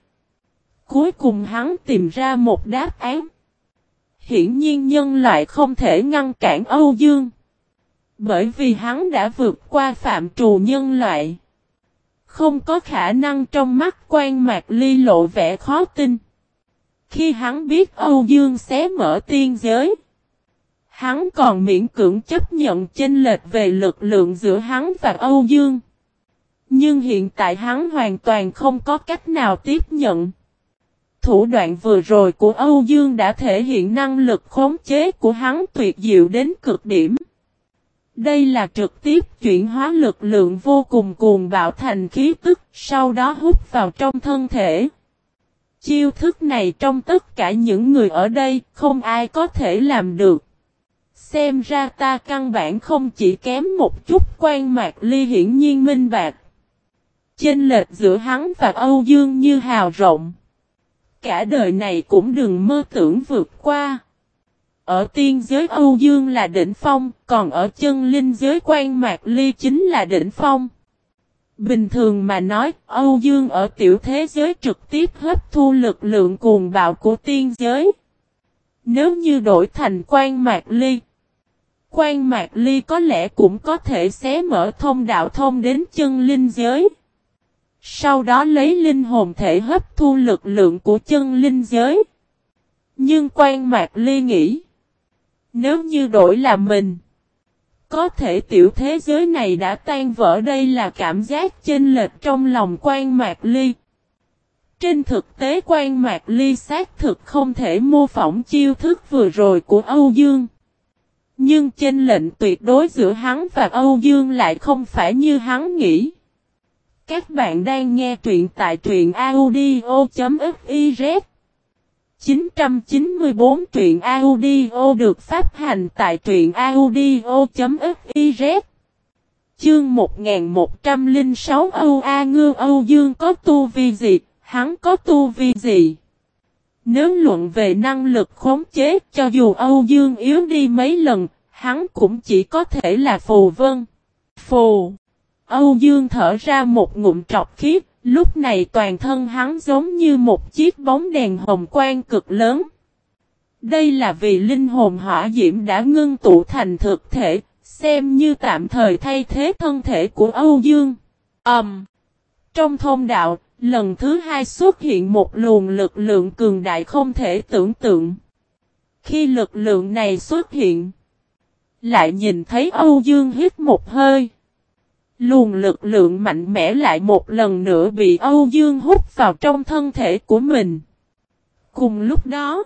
Cuối cùng hắn tìm ra một đáp án. Hiển nhiên nhân loại không thể ngăn cản Âu Dương. Bởi vì hắn đã vượt qua phạm trù nhân loại. Không có khả năng trong mắt quan mạc ly lộ vẻ khó tin. Khi hắn biết Âu Dương xé mở tiên giới. Hắn còn miễn cưỡng chấp nhận chênh lệch về lực lượng giữa hắn và Âu Dương. Nhưng hiện tại hắn hoàn toàn không có cách nào tiếp nhận. Thủ đoạn vừa rồi của Âu Dương đã thể hiện năng lực khống chế của hắn tuyệt diệu đến cực điểm. Đây là trực tiếp chuyển hóa lực lượng vô cùng cuồng bạo thành khí tức, sau đó hút vào trong thân thể. Chiêu thức này trong tất cả những người ở đây, không ai có thể làm được. Xem ra ta căn bản không chỉ kém một chút quan mạc ly hiển nhiên minh bạc. Chênh lệch giữa hắn và Âu Dương như hào rộng. Cả đời này cũng đừng mơ tưởng vượt qua. Ở tiên giới Âu Dương là đỉnh phong, còn ở chân linh giới quan mạc ly chính là đỉnh phong. Bình thường mà nói, Âu Dương ở tiểu thế giới trực tiếp hấp thu lực lượng cuồng bạo của tiên giới. Nếu như đổi thành quan mạc ly, quan mạc ly có lẽ cũng có thể xé mở thông đạo thông đến chân linh giới. Sau đó lấy linh hồn thể hấp thu lực lượng của chân linh giới. Nhưng quan mạc ly nghĩ. Nếu như đổi là mình. Có thể tiểu thế giới này đã tan vỡ đây là cảm giác chênh lệch trong lòng quan mạc ly. Trên thực tế quan mạc ly xác thực không thể mô phỏng chiêu thức vừa rồi của Âu Dương. Nhưng chênh lệnh tuyệt đối giữa hắn và Âu Dương lại không phải như hắn nghĩ. Các bạn đang nghe truyện tại truyện audio.fiz 994 truyện audio được phát hành tại truyện audio.fiz Chương 1106 Âu A Ngư Âu Dương có tu vi gì, hắn có tu vi gì? Nếu luận về năng lực khống chế cho dù Âu Dương yếu đi mấy lần, hắn cũng chỉ có thể là phù vân. Phù Âu Dương thở ra một ngụm trọc khí, lúc này toàn thân hắn giống như một chiếc bóng đèn hồng quang cực lớn. Đây là vì linh hồn hỏa diễm đã ngưng tụ thành thực thể, xem như tạm thời thay thế thân thể của Âu Dương. Ẩm! Um, trong thông đạo, lần thứ hai xuất hiện một luồng lực lượng cường đại không thể tưởng tượng. Khi lực lượng này xuất hiện, lại nhìn thấy Âu Dương hít một hơi. Luồng lực lượng mạnh mẽ lại một lần nữa bị Âu Dương hút vào trong thân thể của mình. Cùng lúc đó,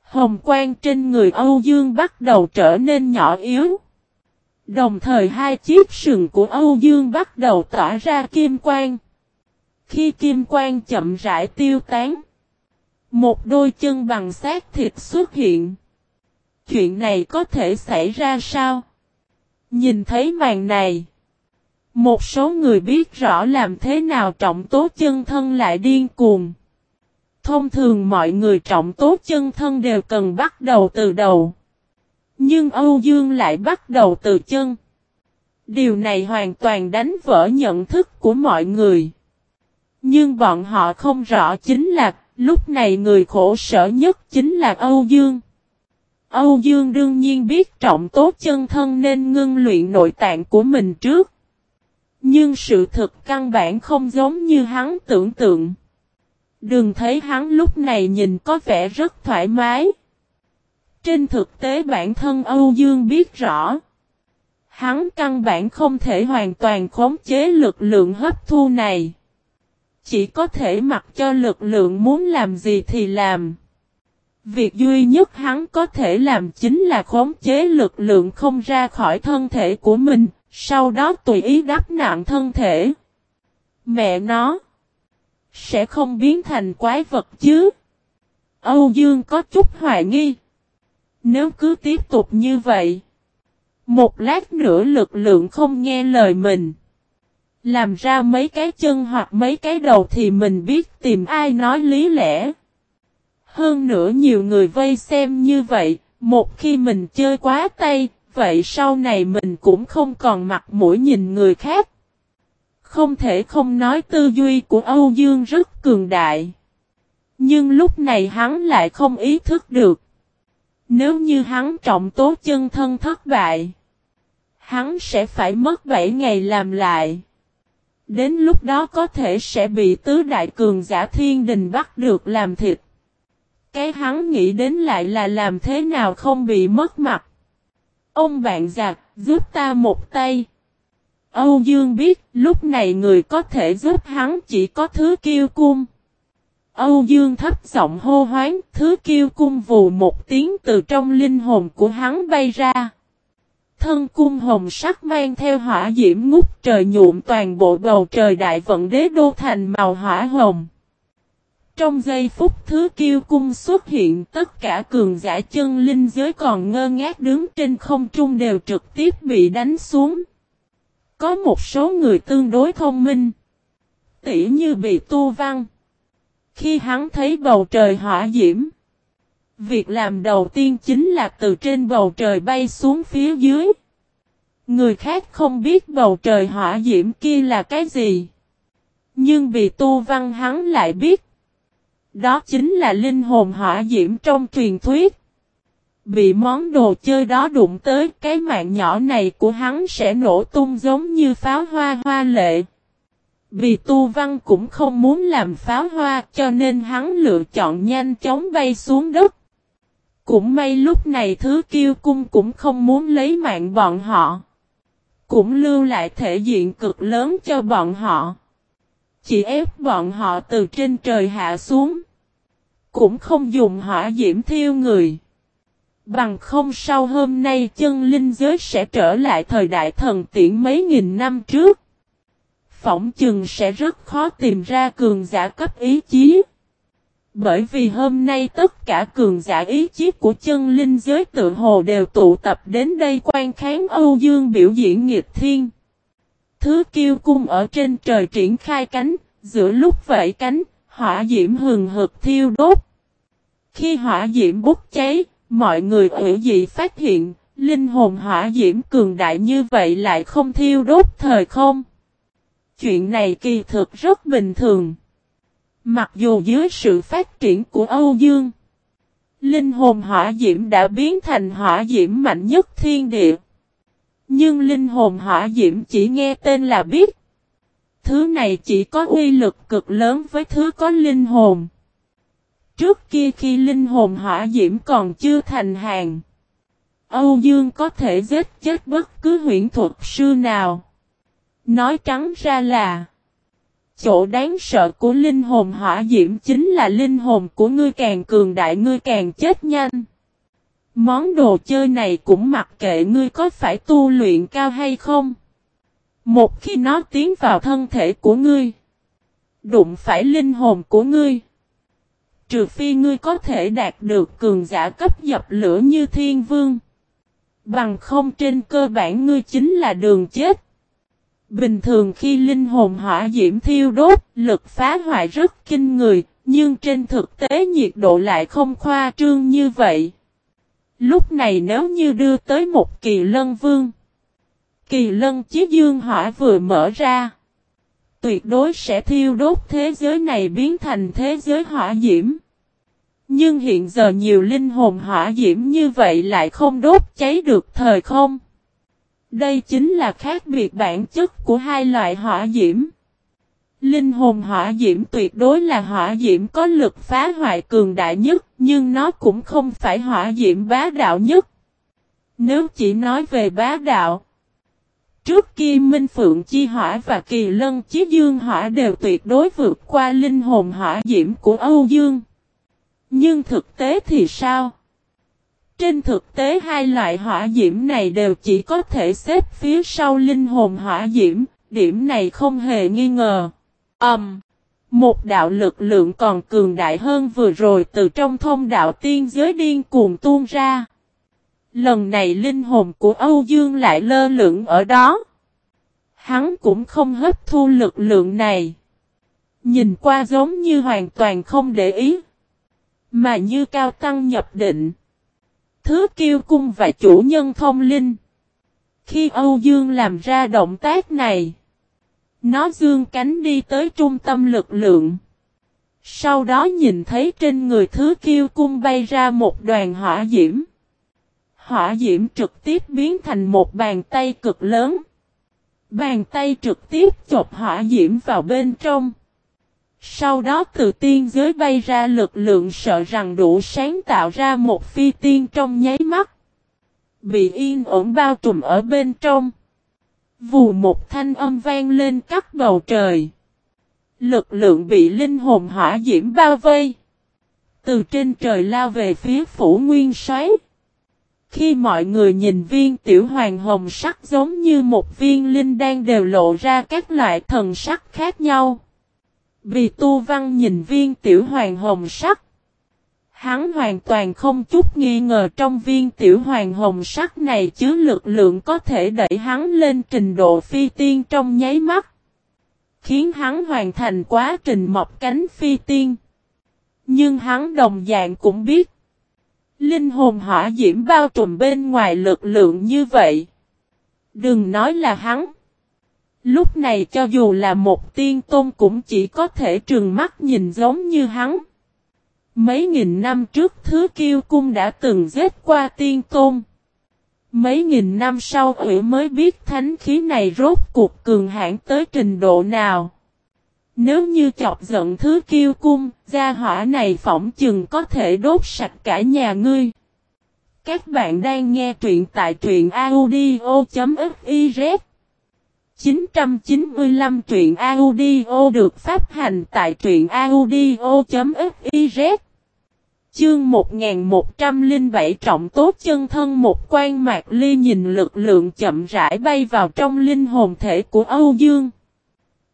hồng quang trên người Âu Dương bắt đầu trở nên nhỏ yếu. Đồng thời hai chiếc sừng của Âu Dương bắt đầu tỏa ra kim quang. Khi kim quang chậm rãi tiêu tán, một đôi chân bằng xác thịt xuất hiện. Chuyện này có thể xảy ra sao? Nhìn thấy màn này, một số người biết rõ làm thế nào trọng tố chân thân lại điên cuồng. Thông thường mọi người trọng tố chân thân đều cần bắt đầu từ đầu. Nhưng Âu Dương lại bắt đầu từ chân. Điều này hoàn toàn đánh vỡ nhận thức của mọi người. Nhưng bọn họ không rõ chính là, lúc này người khổ sở nhất chính là Âu Dương. Âu Dương đương nhiên biết trọng tốt chân thân nên ngưng luyện nội tạng của mình trước. Nhưng sự thực căn bản không giống như hắn tưởng tượng. Đừng thấy hắn lúc này nhìn có vẻ rất thoải mái. Trên thực tế bản thân Âu Dương biết rõ. Hắn căn bản không thể hoàn toàn khống chế lực lượng hấp thu này. Chỉ có thể mặc cho lực lượng muốn làm gì thì làm. Việc duy nhất hắn có thể làm chính là khống chế lực lượng không ra khỏi thân thể của mình, sau đó tùy ý đắp nặng thân thể. Mẹ nó sẽ không biến thành quái vật chứ. Âu Dương có chút hoài nghi. Nếu cứ tiếp tục như vậy, một lát nữa lực lượng không nghe lời mình. Làm ra mấy cái chân hoặc mấy cái đầu thì mình biết tìm ai nói lý lẽ. Hơn nữa nhiều người vây xem như vậy, một khi mình chơi quá tay, vậy sau này mình cũng không còn mặt mũi nhìn người khác. Không thể không nói tư duy của Âu Dương rất cường đại. Nhưng lúc này hắn lại không ý thức được. Nếu như hắn trọng tố chân thân thất bại, hắn sẽ phải mất 7 ngày làm lại. Đến lúc đó có thể sẽ bị tứ đại cường giả thiên đình bắt được làm thịt. Cái hắn nghĩ đến lại là làm thế nào không bị mất mặt. Ông bạn giặc, giúp ta một tay. Âu Dương biết lúc này người có thể giúp hắn chỉ có thứ kiêu cung. Âu Dương thấp giọng hô hoáng, thứ kiêu cung vù một tiếng từ trong linh hồn của hắn bay ra. Thân cung hồng sắc mang theo hỏa diễm ngút trời nhuộm toàn bộ bầu trời đại vận đế đô thành màu hỏa hồng. Trong giây phút thứ kiêu cung xuất hiện, tất cả cường giả chân linh giới còn ngơ ngác đứng trên không trung đều trực tiếp bị đánh xuống. Có một số người tương đối thông minh. Tỉ như bị tu văn. Khi hắn thấy bầu trời hỏa diễm. Việc làm đầu tiên chính là từ trên bầu trời bay xuống phía dưới. Người khác không biết bầu trời hỏa diễm kia là cái gì. Nhưng bị tu văn hắn lại biết. Đó chính là linh hồn hỏa diễm trong truyền thuyết. Bị món đồ chơi đó đụng tới, cái mạng nhỏ này của hắn sẽ nổ tung giống như pháo hoa hoa lệ. Vì tu văn cũng không muốn làm pháo hoa, cho nên hắn lựa chọn nhanh chóng bay xuống đất. Cũng may lúc này thứ kiêu cung cũng không muốn lấy mạng bọn họ. Cũng lưu lại thể diện cực lớn cho bọn họ. Chỉ ép bọn họ từ trên trời hạ xuống. Cũng không dùng hỏa diễm thiêu người. Bằng không sau hôm nay chân linh giới sẽ trở lại thời đại thần tiễn mấy nghìn năm trước. Phỏng chừng sẽ rất khó tìm ra cường giả cấp ý chí. Bởi vì hôm nay tất cả cường giả ý chí của chân linh giới tự hồ đều tụ tập đến đây quan kháng Âu Dương biểu diễn nghịch thiên. Thứ kiêu cung ở trên trời triển khai cánh, giữa lúc vẫy cánh, hỏa diễm hừng hực thiêu đốt. Khi hỏa diễm bốc cháy, mọi người ủy dị phát hiện, linh hồn hỏa diễm cường đại như vậy lại không thiêu đốt thời không. Chuyện này kỳ thực rất bình thường. Mặc dù dưới sự phát triển của Âu Dương, linh hồn hỏa diễm đã biến thành hỏa diễm mạnh nhất thiên địa. Nhưng linh hồn hỏa diễm chỉ nghe tên là biết. Thứ này chỉ có uy lực cực lớn với thứ có linh hồn. Trước kia khi linh hồn hỏa diễm còn chưa thành hàng, Âu Dương có thể giết chết bất cứ huyện thuật sư nào. Nói trắng ra là Chỗ đáng sợ của linh hồn hỏa diễm chính là linh hồn của ngươi càng cường đại ngươi càng chết nhanh. Món đồ chơi này cũng mặc kệ ngươi có phải tu luyện cao hay không. Một khi nó tiến vào thân thể của ngươi, đụng phải linh hồn của ngươi. Trừ phi ngươi có thể đạt được cường giả cấp dập lửa như thiên vương. Bằng không trên cơ bản ngươi chính là đường chết. Bình thường khi linh hồn hỏa diễm thiêu đốt, lực phá hoại rất kinh người, nhưng trên thực tế nhiệt độ lại không khoa trương như vậy. Lúc này nếu như đưa tới một kỳ lân vương, kỳ lân chí dương hỏa vừa mở ra, tuyệt đối sẽ thiêu đốt thế giới này biến thành thế giới hỏa diễm. Nhưng hiện giờ nhiều linh hồn hỏa diễm như vậy lại không đốt cháy được thời không. Đây chính là khác biệt bản chất của hai loại hỏa diễm. Linh hồn hỏa diễm tuyệt đối là hỏa diễm có lực phá hoại cường đại nhất, nhưng nó cũng không phải hỏa diễm bá đạo nhất. Nếu chỉ nói về bá đạo, trước kia Minh Phượng Chi Hỏa và Kỳ Lân Chí Dương Hỏa đều tuyệt đối vượt qua linh hồn hỏa diễm của Âu Dương. Nhưng thực tế thì sao? Trên thực tế hai loại hỏa diễm này đều chỉ có thể xếp phía sau linh hồn hỏa diễm, điểm này không hề nghi ngờ. Ầm. Um, một đạo lực lượng còn cường đại hơn vừa rồi từ trong thông đạo tiên giới điên cuồng tuôn ra. Lần này linh hồn của Âu Dương lại lơ lửng ở đó. Hắn cũng không hấp thu lực lượng này. Nhìn qua giống như hoàn toàn không để ý. Mà như cao tăng nhập định. Thứ kiêu cung và chủ nhân thông linh. Khi Âu Dương làm ra động tác này. Nó dương cánh đi tới trung tâm lực lượng. Sau đó nhìn thấy trên người thứ kiêu cung bay ra một đoàn hỏa diễm. Hỏa diễm trực tiếp biến thành một bàn tay cực lớn. Bàn tay trực tiếp chộp hỏa diễm vào bên trong. Sau đó từ tiên giới bay ra lực lượng sợ rằng đủ sáng tạo ra một phi tiên trong nháy mắt. Bị yên ổn bao trùm ở bên trong. Vù một thanh âm vang lên cắt bầu trời. Lực lượng bị linh hồn hỏa diễm bao vây. Từ trên trời lao về phía phủ nguyên xoáy. Khi mọi người nhìn viên tiểu hoàng hồng sắc giống như một viên linh đang đều lộ ra các loại thần sắc khác nhau. Vì tu văn nhìn viên tiểu hoàng hồng sắc. Hắn hoàn toàn không chút nghi ngờ trong viên tiểu hoàng hồng sắc này chứa lực lượng có thể đẩy hắn lên trình độ phi tiên trong nháy mắt. Khiến hắn hoàn thành quá trình mọc cánh phi tiên. Nhưng hắn đồng dạng cũng biết. Linh hồn hỏa diễm bao trùm bên ngoài lực lượng như vậy. Đừng nói là hắn. Lúc này cho dù là một tiên tôn cũng chỉ có thể trừng mắt nhìn giống như hắn. Mấy nghìn năm trước Thứ Kiêu Cung đã từng giết qua tiên tôn. Mấy nghìn năm sau ủy mới biết thánh khí này rốt cuộc cường hãn tới trình độ nào. Nếu như chọc giận Thứ Kiêu Cung, gia hỏa này phỏng chừng có thể đốt sạch cả nhà ngươi. Các bạn đang nghe truyện tại truyện audio.fiz 995 truyện audio được phát hành tại truyện audio.fiz Chương 1107 trọng tốt chân thân một quan mạc ly nhìn lực lượng chậm rãi bay vào trong linh hồn thể của Âu Dương.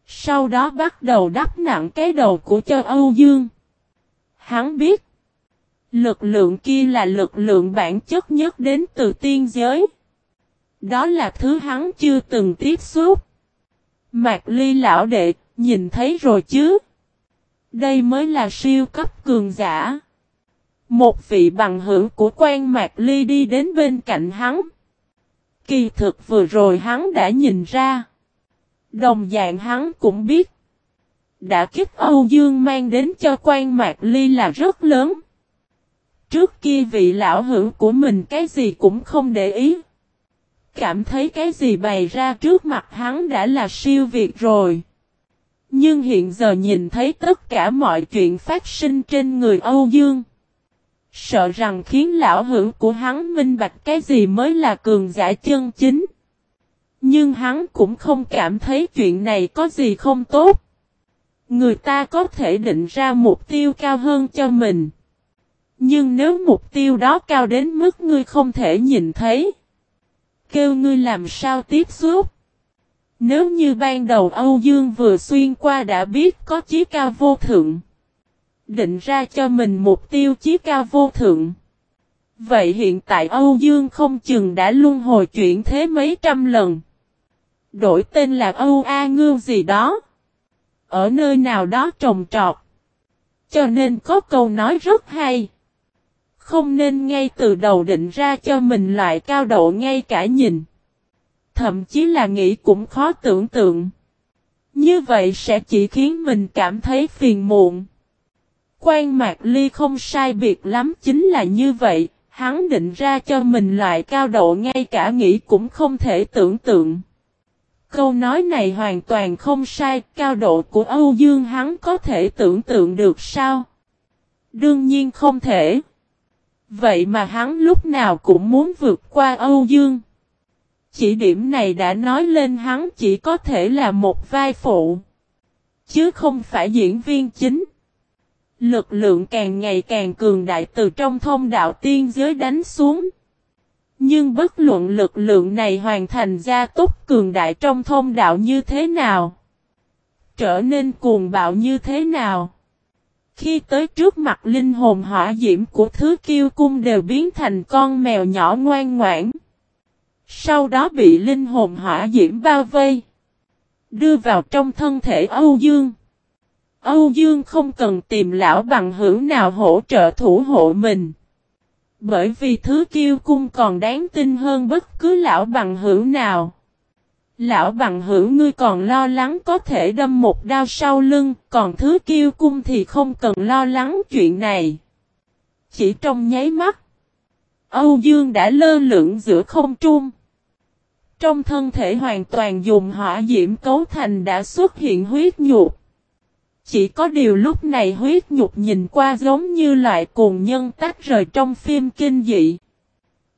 Sau đó bắt đầu đắp nặng cái đầu của cho Âu Dương. Hắn biết, lực lượng kia là lực lượng bản chất nhất đến từ tiên giới. Đó là thứ hắn chưa từng tiếp xúc. Mạc ly lão đệ, nhìn thấy rồi chứ? Đây mới là siêu cấp cường giả. Một vị bằng hữu của quan Mạc ly đi đến bên cạnh hắn. Kỳ thực vừa rồi hắn đã nhìn ra. Đồng dạng hắn cũng biết. Đã kích Âu Dương mang đến cho quan Mạc ly là rất lớn. Trước kia vị lão hữu của mình cái gì cũng không để ý. Cảm thấy cái gì bày ra trước mặt hắn đã là siêu việt rồi. Nhưng hiện giờ nhìn thấy tất cả mọi chuyện phát sinh trên người Âu Dương. Sợ rằng khiến lão hữu của hắn minh bạch cái gì mới là cường giả chân chính. Nhưng hắn cũng không cảm thấy chuyện này có gì không tốt. Người ta có thể định ra mục tiêu cao hơn cho mình. Nhưng nếu mục tiêu đó cao đến mức ngươi không thể nhìn thấy, kêu ngươi làm sao tiếp xúc? Nếu như ban đầu Âu Dương vừa xuyên qua đã biết có chí cao vô thượng, định ra cho mình mục tiêu chí cao vô thượng. Vậy hiện tại Âu Dương không chừng đã luân hồi chuyển thế mấy trăm lần. Đổi tên là Âu A Ngưu gì đó. Ở nơi nào đó trồng trọt. Cho nên có câu nói rất hay. Không nên ngay từ đầu định ra cho mình loại cao độ ngay cả nhìn. Thậm chí là nghĩ cũng khó tưởng tượng. Như vậy sẽ chỉ khiến mình cảm thấy phiền muộn. Quan Mạc Ly không sai biệt lắm chính là như vậy, hắn định ra cho mình loại cao độ ngay cả nghĩ cũng không thể tưởng tượng. Câu nói này hoàn toàn không sai, cao độ của Âu Dương hắn có thể tưởng tượng được sao? Đương nhiên không thể. Vậy mà hắn lúc nào cũng muốn vượt qua Âu Dương. Chỉ điểm này đã nói lên hắn chỉ có thể là một vai phụ. Chứ không phải diễn viên chính. Lực lượng càng ngày càng cường đại từ trong thông đạo tiên giới đánh xuống. Nhưng bất luận lực lượng này hoàn thành gia tốc cường đại trong thông đạo như thế nào? Trở nên cuồng bạo như thế nào? Khi tới trước mặt linh hồn hỏa diễm của thứ kiêu cung đều biến thành con mèo nhỏ ngoan ngoãn. Sau đó bị linh hồn hỏa diễm bao vây. Đưa vào trong thân thể Âu Dương. Âu Dương không cần tìm lão bằng hữu nào hỗ trợ thủ hộ mình. Bởi vì thứ kiêu cung còn đáng tin hơn bất cứ lão bằng hữu nào. Lão bằng hữu ngươi còn lo lắng có thể đâm một đao sau lưng, còn thứ kiêu cung thì không cần lo lắng chuyện này. Chỉ trong nháy mắt, Âu Dương đã lơ lửng giữa không trung. Trong thân thể hoàn toàn dùng hỏa diễm cấu thành đã xuất hiện huyết nhục. Chỉ có điều lúc này huyết nhục nhìn qua giống như loại cuồng nhân tách rời trong phim kinh dị.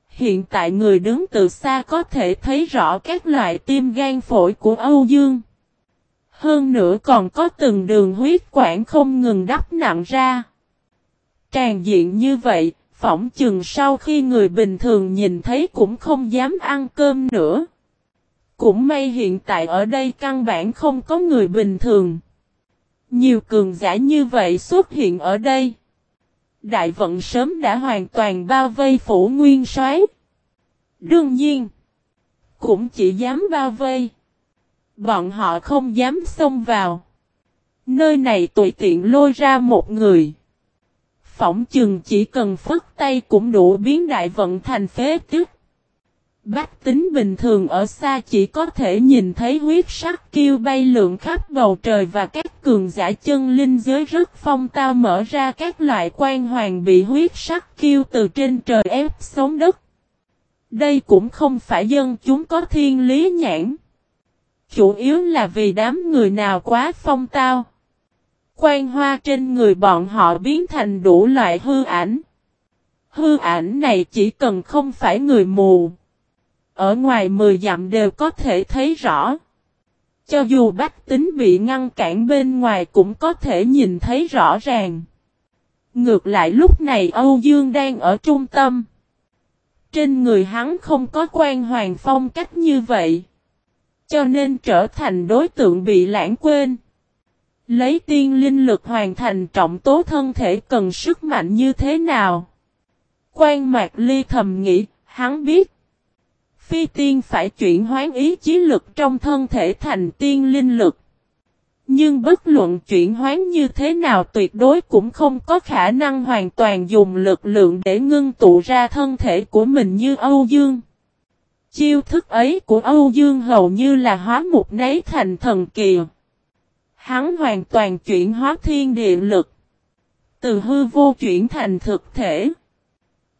Hiện tại người đứng từ xa có thể thấy rõ các loại tim gan phổi của Âu Dương. Hơn nữa còn có từng đường huyết quản không ngừng đắp nặng ra. Tràn diện như vậy, phỏng chừng sau khi người bình thường nhìn thấy cũng không dám ăn cơm nữa. Cũng may hiện tại ở đây căn bản không có người bình thường. Nhiều cường giả như vậy xuất hiện ở đây. Đại vận sớm đã hoàn toàn bao vây phủ nguyên soái. Đương nhiên, cũng chỉ dám bao vây. Bọn họ không dám xông vào. Nơi này tùy tiện lôi ra một người. Phỏng chừng chỉ cần phất tay cũng đủ biến đại vận thành phế tức. Bách tính bình thường ở xa chỉ có thể nhìn thấy huyết sắc kiêu bay lượn khắp bầu trời và các cường giả chân linh giới rất phong tao mở ra các loại quan hoàng bị huyết sắc kiêu từ trên trời ép xuống đất. Đây cũng không phải dân chúng có thiên lý nhãn. Chủ yếu là vì đám người nào quá phong tao. Quan hoa trên người bọn họ biến thành đủ loại hư ảnh. Hư ảnh này chỉ cần không phải người mù. Ở ngoài 10 dặm đều có thể thấy rõ. Cho dù bách tính bị ngăn cản bên ngoài cũng có thể nhìn thấy rõ ràng. Ngược lại lúc này Âu Dương đang ở trung tâm. Trên người hắn không có quan hoàng phong cách như vậy. Cho nên trở thành đối tượng bị lãng quên. Lấy tiên linh lực hoàn thành trọng tố thân thể cần sức mạnh như thế nào? Quan mạc ly thầm nghĩ, hắn biết. Phi tiên phải chuyển hoán ý chí lực trong thân thể thành tiên linh lực. Nhưng bất luận chuyển hoán như thế nào tuyệt đối cũng không có khả năng hoàn toàn dùng lực lượng để ngưng tụ ra thân thể của mình như Âu Dương. Chiêu thức ấy của Âu Dương hầu như là hóa một nấy thành thần kỳ. Hắn hoàn toàn chuyển hóa thiên địa lực. Từ hư vô chuyển thành thực thể.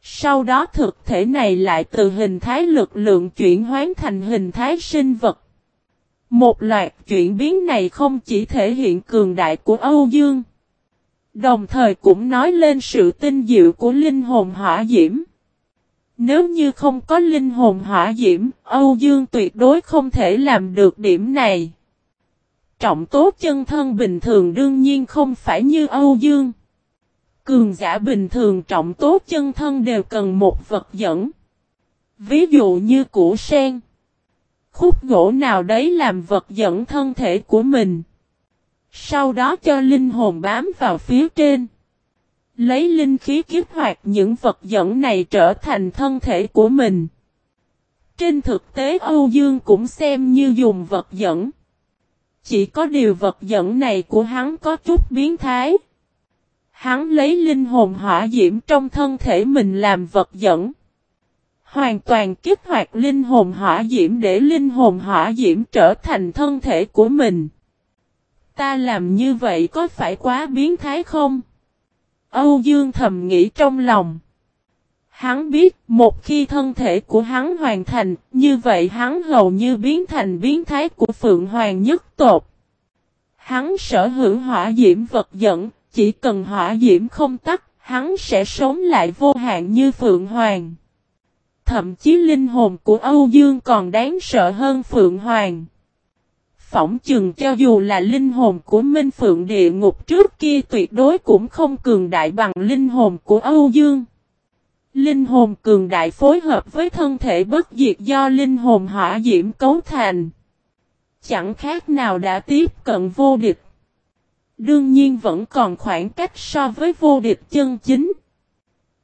Sau đó thực thể này lại từ hình thái lực lượng chuyển hóa thành hình thái sinh vật. Một loạt chuyển biến này không chỉ thể hiện cường đại của Âu Dương, đồng thời cũng nói lên sự tinh diệu của linh hồn hỏa diễm. Nếu như không có linh hồn hỏa diễm, Âu Dương tuyệt đối không thể làm được điểm này. Trọng tố chân thân bình thường đương nhiên không phải như Âu Dương. Cường giả bình thường trọng tố chân thân đều cần một vật dẫn. Ví dụ như củ sen. Khúc gỗ nào đấy làm vật dẫn thân thể của mình. Sau đó cho linh hồn bám vào phía trên. Lấy linh khí kiếp hoạt những vật dẫn này trở thành thân thể của mình. Trên thực tế Âu Dương cũng xem như dùng vật dẫn. Chỉ có điều vật dẫn này của hắn có chút biến thái. Hắn lấy linh hồn hỏa diễm trong thân thể mình làm vật dẫn. Hoàn toàn kích hoạt linh hồn hỏa diễm để linh hồn hỏa diễm trở thành thân thể của mình. Ta làm như vậy có phải quá biến thái không? Âu Dương thầm nghĩ trong lòng. Hắn biết một khi thân thể của hắn hoàn thành, như vậy hắn hầu như biến thành biến thái của Phượng Hoàng nhất tột. Hắn sở hữu hỏa diễm vật dẫn, chỉ cần hỏa diễm không tắt, hắn sẽ sống lại vô hạn như Phượng Hoàng. Thậm chí linh hồn của Âu Dương còn đáng sợ hơn Phượng Hoàng. Phỏng chừng cho dù là linh hồn của Minh Phượng địa ngục trước kia tuyệt đối cũng không cường đại bằng linh hồn của Âu Dương. Linh hồn cường đại phối hợp với thân thể bất diệt do linh hồn hỏa diễm cấu thành. Chẳng khác nào đã tiếp cận vô địch. Đương nhiên vẫn còn khoảng cách so với vô địch chân chính.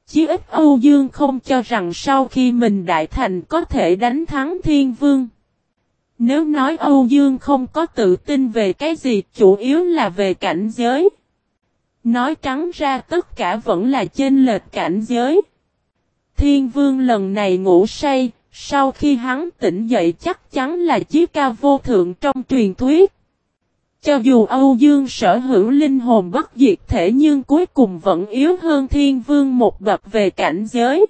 Chí ít Âu Dương không cho rằng sau khi mình đại thành có thể đánh thắng thiên vương. Nếu nói Âu Dương không có tự tin về cái gì chủ yếu là về cảnh giới. Nói trắng ra tất cả vẫn là chênh lệch cảnh giới. Thiên vương lần này ngủ say, sau khi hắn tỉnh dậy chắc chắn là chiếc cao vô thượng trong truyền thuyết. Cho dù Âu Dương sở hữu linh hồn bất diệt thể nhưng cuối cùng vẫn yếu hơn thiên vương một bậc về cảnh giới.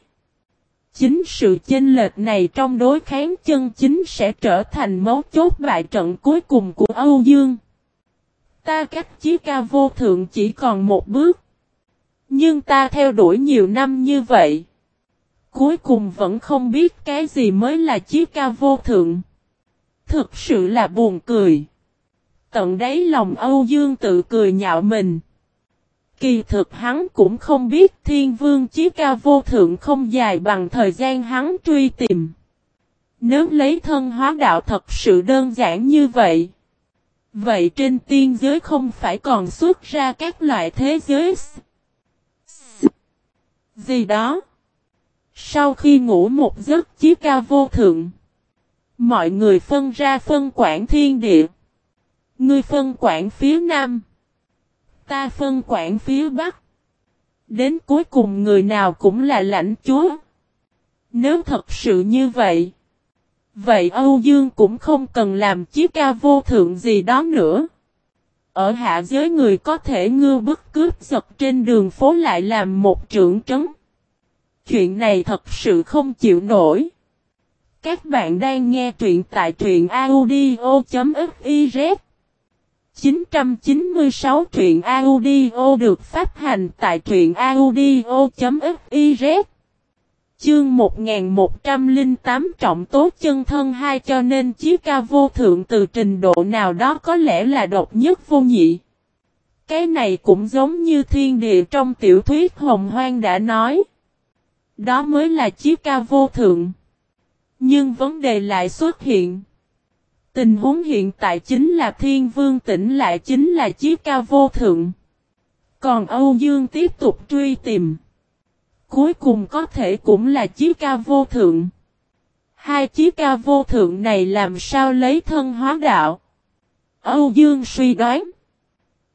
Chính sự chênh lệch này trong đối kháng chân chính sẽ trở thành mấu chốt bại trận cuối cùng của Âu Dương. Ta cách chí ca vô thượng chỉ còn một bước. Nhưng ta theo đuổi nhiều năm như vậy. Cuối cùng vẫn không biết cái gì mới là chí ca vô thượng. Thực sự là buồn cười. Tận đáy lòng Âu Dương tự cười nhạo mình. Kỳ thực hắn cũng không biết thiên vương chí ca vô thượng không dài bằng thời gian hắn truy tìm. Nếu lấy thân hóa đạo thật sự đơn giản như vậy. Vậy trên tiên giới không phải còn xuất ra các loại thế giới gì đó. Sau khi ngủ một giấc chí ca vô thượng. Mọi người phân ra phân quản thiên địa. Ngươi phân quản phía nam. Ta phân quản phía bắc. Đến cuối cùng người nào cũng là lãnh chúa. Nếu thật sự như vậy. Vậy Âu Dương cũng không cần làm chiếc ca vô thượng gì đó nữa. Ở hạ giới người có thể ngư bức cướp giật trên đường phố lại làm một trưởng trấn. Chuyện này thật sự không chịu nổi. Các bạn đang nghe truyện tại truyện audio.fiz 996 truyện audio được phát hành tại truyện audio.fiz Chương 1108 trọng tố chân thân hai cho nên chiếc ca vô thượng từ trình độ nào đó có lẽ là độc nhất vô nhị. Cái này cũng giống như thiên địa trong tiểu thuyết Hồng Hoang đã nói. Đó mới là chiếc ca vô thượng. Nhưng vấn đề lại xuất hiện. Tình huống hiện tại chính là thiên vương tỉnh lại chính là chiếc cao vô thượng. Còn Âu Dương tiếp tục truy tìm. Cuối cùng có thể cũng là chiếc cao vô thượng. Hai chiếc cao vô thượng này làm sao lấy thân hóa đạo? Âu Dương suy đoán.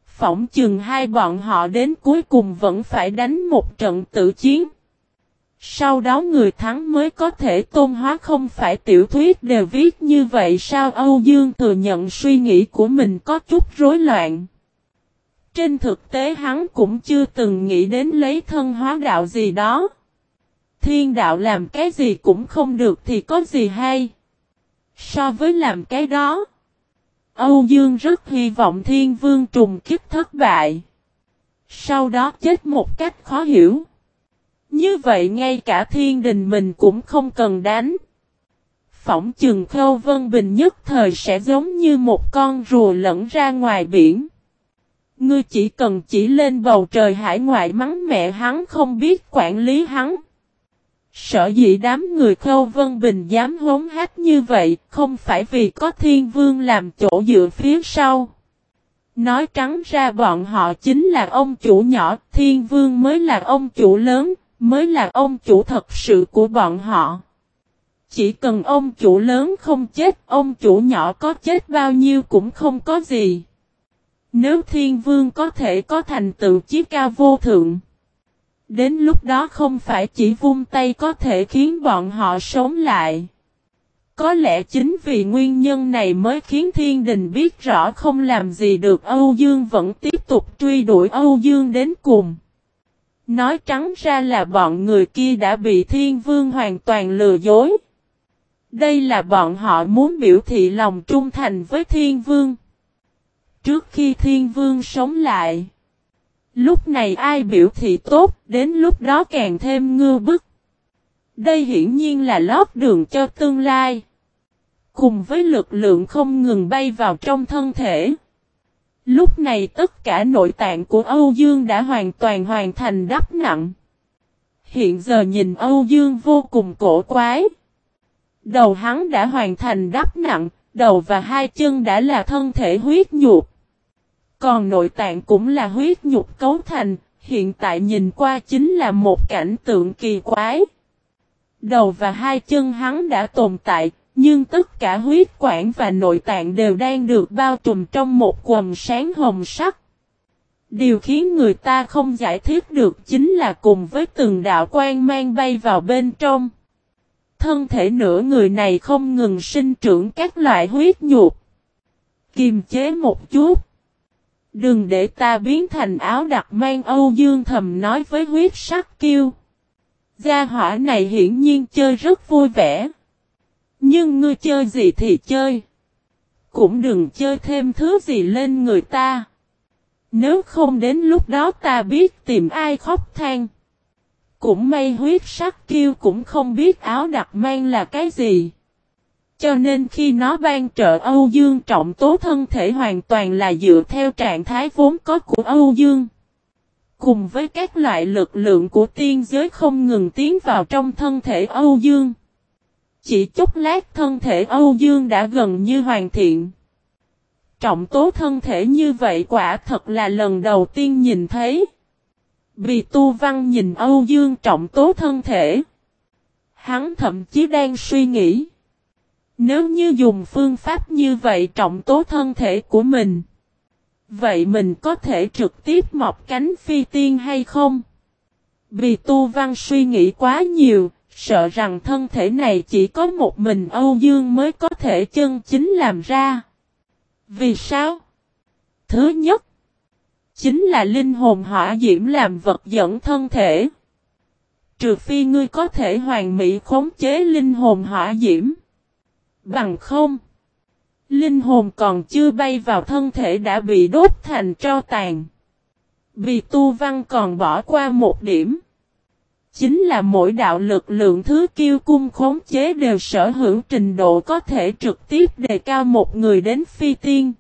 Phỏng chừng hai bọn họ đến cuối cùng vẫn phải đánh một trận tự chiến. Sau đó người thắng mới có thể tôn hóa không phải tiểu thuyết đều viết như vậy sao Âu Dương thừa nhận suy nghĩ của mình có chút rối loạn. Trên thực tế hắn cũng chưa từng nghĩ đến lấy thân hóa đạo gì đó. Thiên đạo làm cái gì cũng không được thì có gì hay. So với làm cái đó, Âu Dương rất hy vọng thiên vương trùng kiếp thất bại. Sau đó chết một cách khó hiểu. Như vậy ngay cả thiên đình mình cũng không cần đánh. Phỏng chừng Khâu Vân Bình nhất thời sẽ giống như một con rùa lẫn ra ngoài biển. Ngươi chỉ cần chỉ lên bầu trời hải ngoại mắng mẹ hắn không biết quản lý hắn. Sở dĩ đám người Khâu Vân Bình dám hống hát như vậy không phải vì có thiên vương làm chỗ dựa phía sau. Nói trắng ra bọn họ chính là ông chủ nhỏ, thiên vương mới là ông chủ lớn, mới là ông chủ thật sự của bọn họ. Chỉ cần ông chủ lớn không chết, ông chủ nhỏ có chết bao nhiêu cũng không có gì. Nếu thiên vương có thể có thành tựu chiếc cao vô thượng. Đến lúc đó không phải chỉ vung tay có thể khiến bọn họ sống lại. Có lẽ chính vì nguyên nhân này mới khiến thiên đình biết rõ không làm gì được Âu Dương vẫn tiếp tục truy đuổi Âu Dương đến cùng. Nói trắng ra là bọn người kia đã bị thiên vương hoàn toàn lừa dối. Đây là bọn họ muốn biểu thị lòng trung thành với thiên vương. Trước khi thiên vương sống lại. Lúc này ai biểu thị tốt, đến lúc đó càng thêm ngư bức. Đây hiển nhiên là lót đường cho tương lai. Cùng với lực lượng không ngừng bay vào trong thân thể. Lúc này tất cả nội tạng của Âu Dương đã hoàn toàn hoàn thành đắp nặng. Hiện giờ nhìn Âu Dương vô cùng cổ quái. Đầu hắn đã hoàn thành đắp nặng, đầu và hai chân đã là thân thể huyết nhục. Còn nội tạng cũng là huyết nhục cấu thành, hiện tại nhìn qua chính là một cảnh tượng kỳ quái. Đầu và hai chân hắn đã tồn tại, nhưng tất cả huyết quản và nội tạng đều đang được bao trùm trong một quần sáng hồng sắc. Điều khiến người ta không giải thích được chính là cùng với từng đạo quan mang bay vào bên trong. Thân thể nửa người này không ngừng sinh trưởng các loại huyết nhuột. Kiềm chế một chút. Đừng để ta biến thành áo đặc mang Âu Dương thầm nói với huyết sắc kiêu. Gia hỏa này hiển nhiên chơi rất vui vẻ. Nhưng ngươi chơi gì thì chơi. Cũng đừng chơi thêm thứ gì lên người ta. Nếu không đến lúc đó ta biết tìm ai khóc than. Cũng may huyết sắc kiêu cũng không biết áo đặc mang là cái gì. Cho nên khi nó ban trợ Âu Dương trọng tố thân thể hoàn toàn là dựa theo trạng thái vốn có của Âu Dương. Cùng với các loại lực lượng của tiên giới không ngừng tiến vào trong thân thể Âu Dương. Chỉ chút lát thân thể Âu Dương đã gần như hoàn thiện. Trọng tố thân thể như vậy quả thật là lần đầu tiên nhìn thấy. Vì tu văn nhìn Âu Dương trọng tố thân thể. Hắn thậm chí đang suy nghĩ. Nếu như dùng phương pháp như vậy trọng tố thân thể của mình. Vậy mình có thể trực tiếp mọc cánh phi tiên hay không? Vì tu văn suy nghĩ quá nhiều, sợ rằng thân thể này chỉ có một mình Âu Dương mới có thể chân chính làm ra. Vì sao? Thứ nhất, chính là linh hồn hỏa diễm làm vật dẫn thân thể. Trừ phi ngươi có thể hoàn mỹ khống chế linh hồn hỏa diễm. Bằng không, linh hồn còn chưa bay vào thân thể đã bị đốt thành tro tàn. Vì tu văn còn bỏ qua một điểm. Chính là mỗi đạo lực lượng thứ kiêu cung khống chế đều sở hữu trình độ có thể trực tiếp đề cao một người đến phi tiên.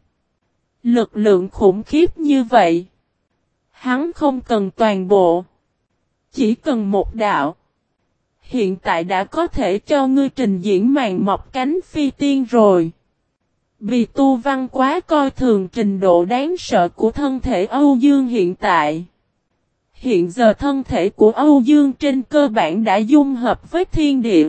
Lực lượng khủng khiếp như vậy. Hắn không cần toàn bộ. Chỉ cần một đạo. Hiện tại đã có thể cho ngươi trình diễn màn mọc cánh phi tiên rồi. Vì tu văn quá coi thường trình độ đáng sợ của thân thể Âu Dương hiện tại. Hiện giờ thân thể của Âu Dương trên cơ bản đã dung hợp với thiên địa.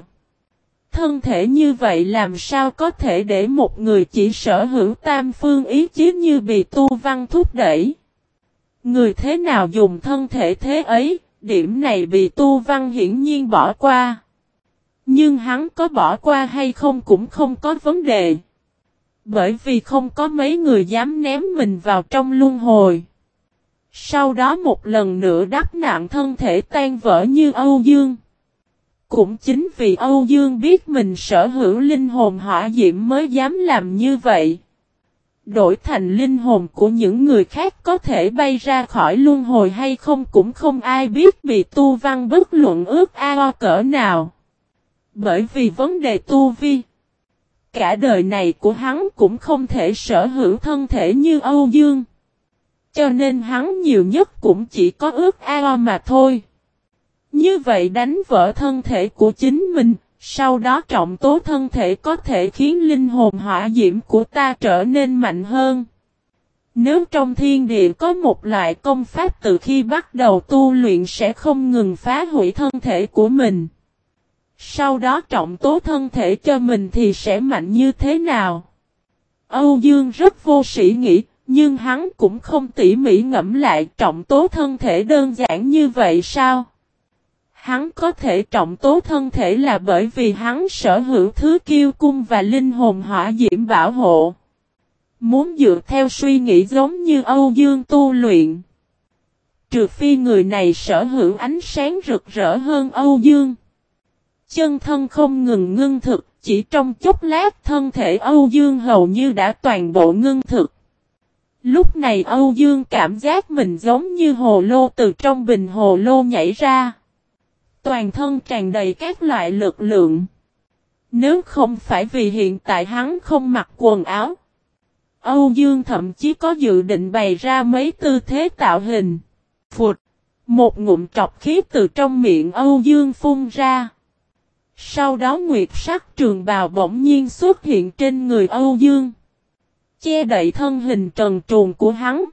Thân thể như vậy làm sao có thể để một người chỉ sở hữu tam phương ý chí như bị tu văn thúc đẩy. Người thế nào dùng thân thể thế ấy, điểm này bị tu văn hiển nhiên bỏ qua. Nhưng hắn có bỏ qua hay không cũng không có vấn đề. Bởi vì không có mấy người dám ném mình vào trong luân hồi. Sau đó một lần nữa đắp nặng thân thể tan vỡ như Âu Dương. Cũng chính vì Âu Dương biết mình sở hữu linh hồn hỏa diễm mới dám làm như vậy. đổi thành linh hồn của những người khác có thể bay ra khỏi luân hồi hay không cũng không ai biết bị tu văn bất luận ước ao cỡ nào. Bởi vì vấn đề tu vi, cả đời này của hắn cũng không thể sở hữu thân thể như Âu Dương. Cho nên hắn nhiều nhất cũng chỉ có ước ao mà thôi. Như vậy đánh vỡ thân thể của chính mình, sau đó trọng tố thân thể có thể khiến linh hồn hỏa diễm của ta trở nên mạnh hơn. Nếu trong thiên địa có một loại công pháp từ khi bắt đầu tu luyện sẽ không ngừng phá hủy thân thể của mình. Sau đó trọng tố thân thể cho mình thì sẽ mạnh như thế nào? Âu Dương rất vô sĩ nghĩ, nhưng hắn cũng không tỉ mỉ ngẫm lại trọng tố thân thể đơn giản như vậy sao? Hắn có thể trọng tố thân thể là bởi vì hắn sở hữu thứ kiêu cung và linh hồn hỏa diễm bảo hộ. Muốn dựa theo suy nghĩ giống như Âu Dương tu luyện. Trừ phi người này sở hữu ánh sáng rực rỡ hơn Âu Dương. Chân thân không ngừng ngưng thực, chỉ trong chốc lát thân thể Âu Dương hầu như đã toàn bộ ngưng thực. Lúc này Âu Dương cảm giác mình giống như hồ lô từ trong bình hồ lô nhảy ra. Toàn thân tràn đầy các loại lực lượng. Nếu không phải vì hiện tại hắn không mặc quần áo. Âu Dương thậm chí có dự định bày ra mấy tư thế tạo hình. Phụt. Một ngụm trọc khí từ trong miệng Âu Dương phun ra. Sau đó nguyệt sắc trường bào bỗng nhiên xuất hiện trên người Âu Dương. Che đậy thân hình trần truồng của hắn.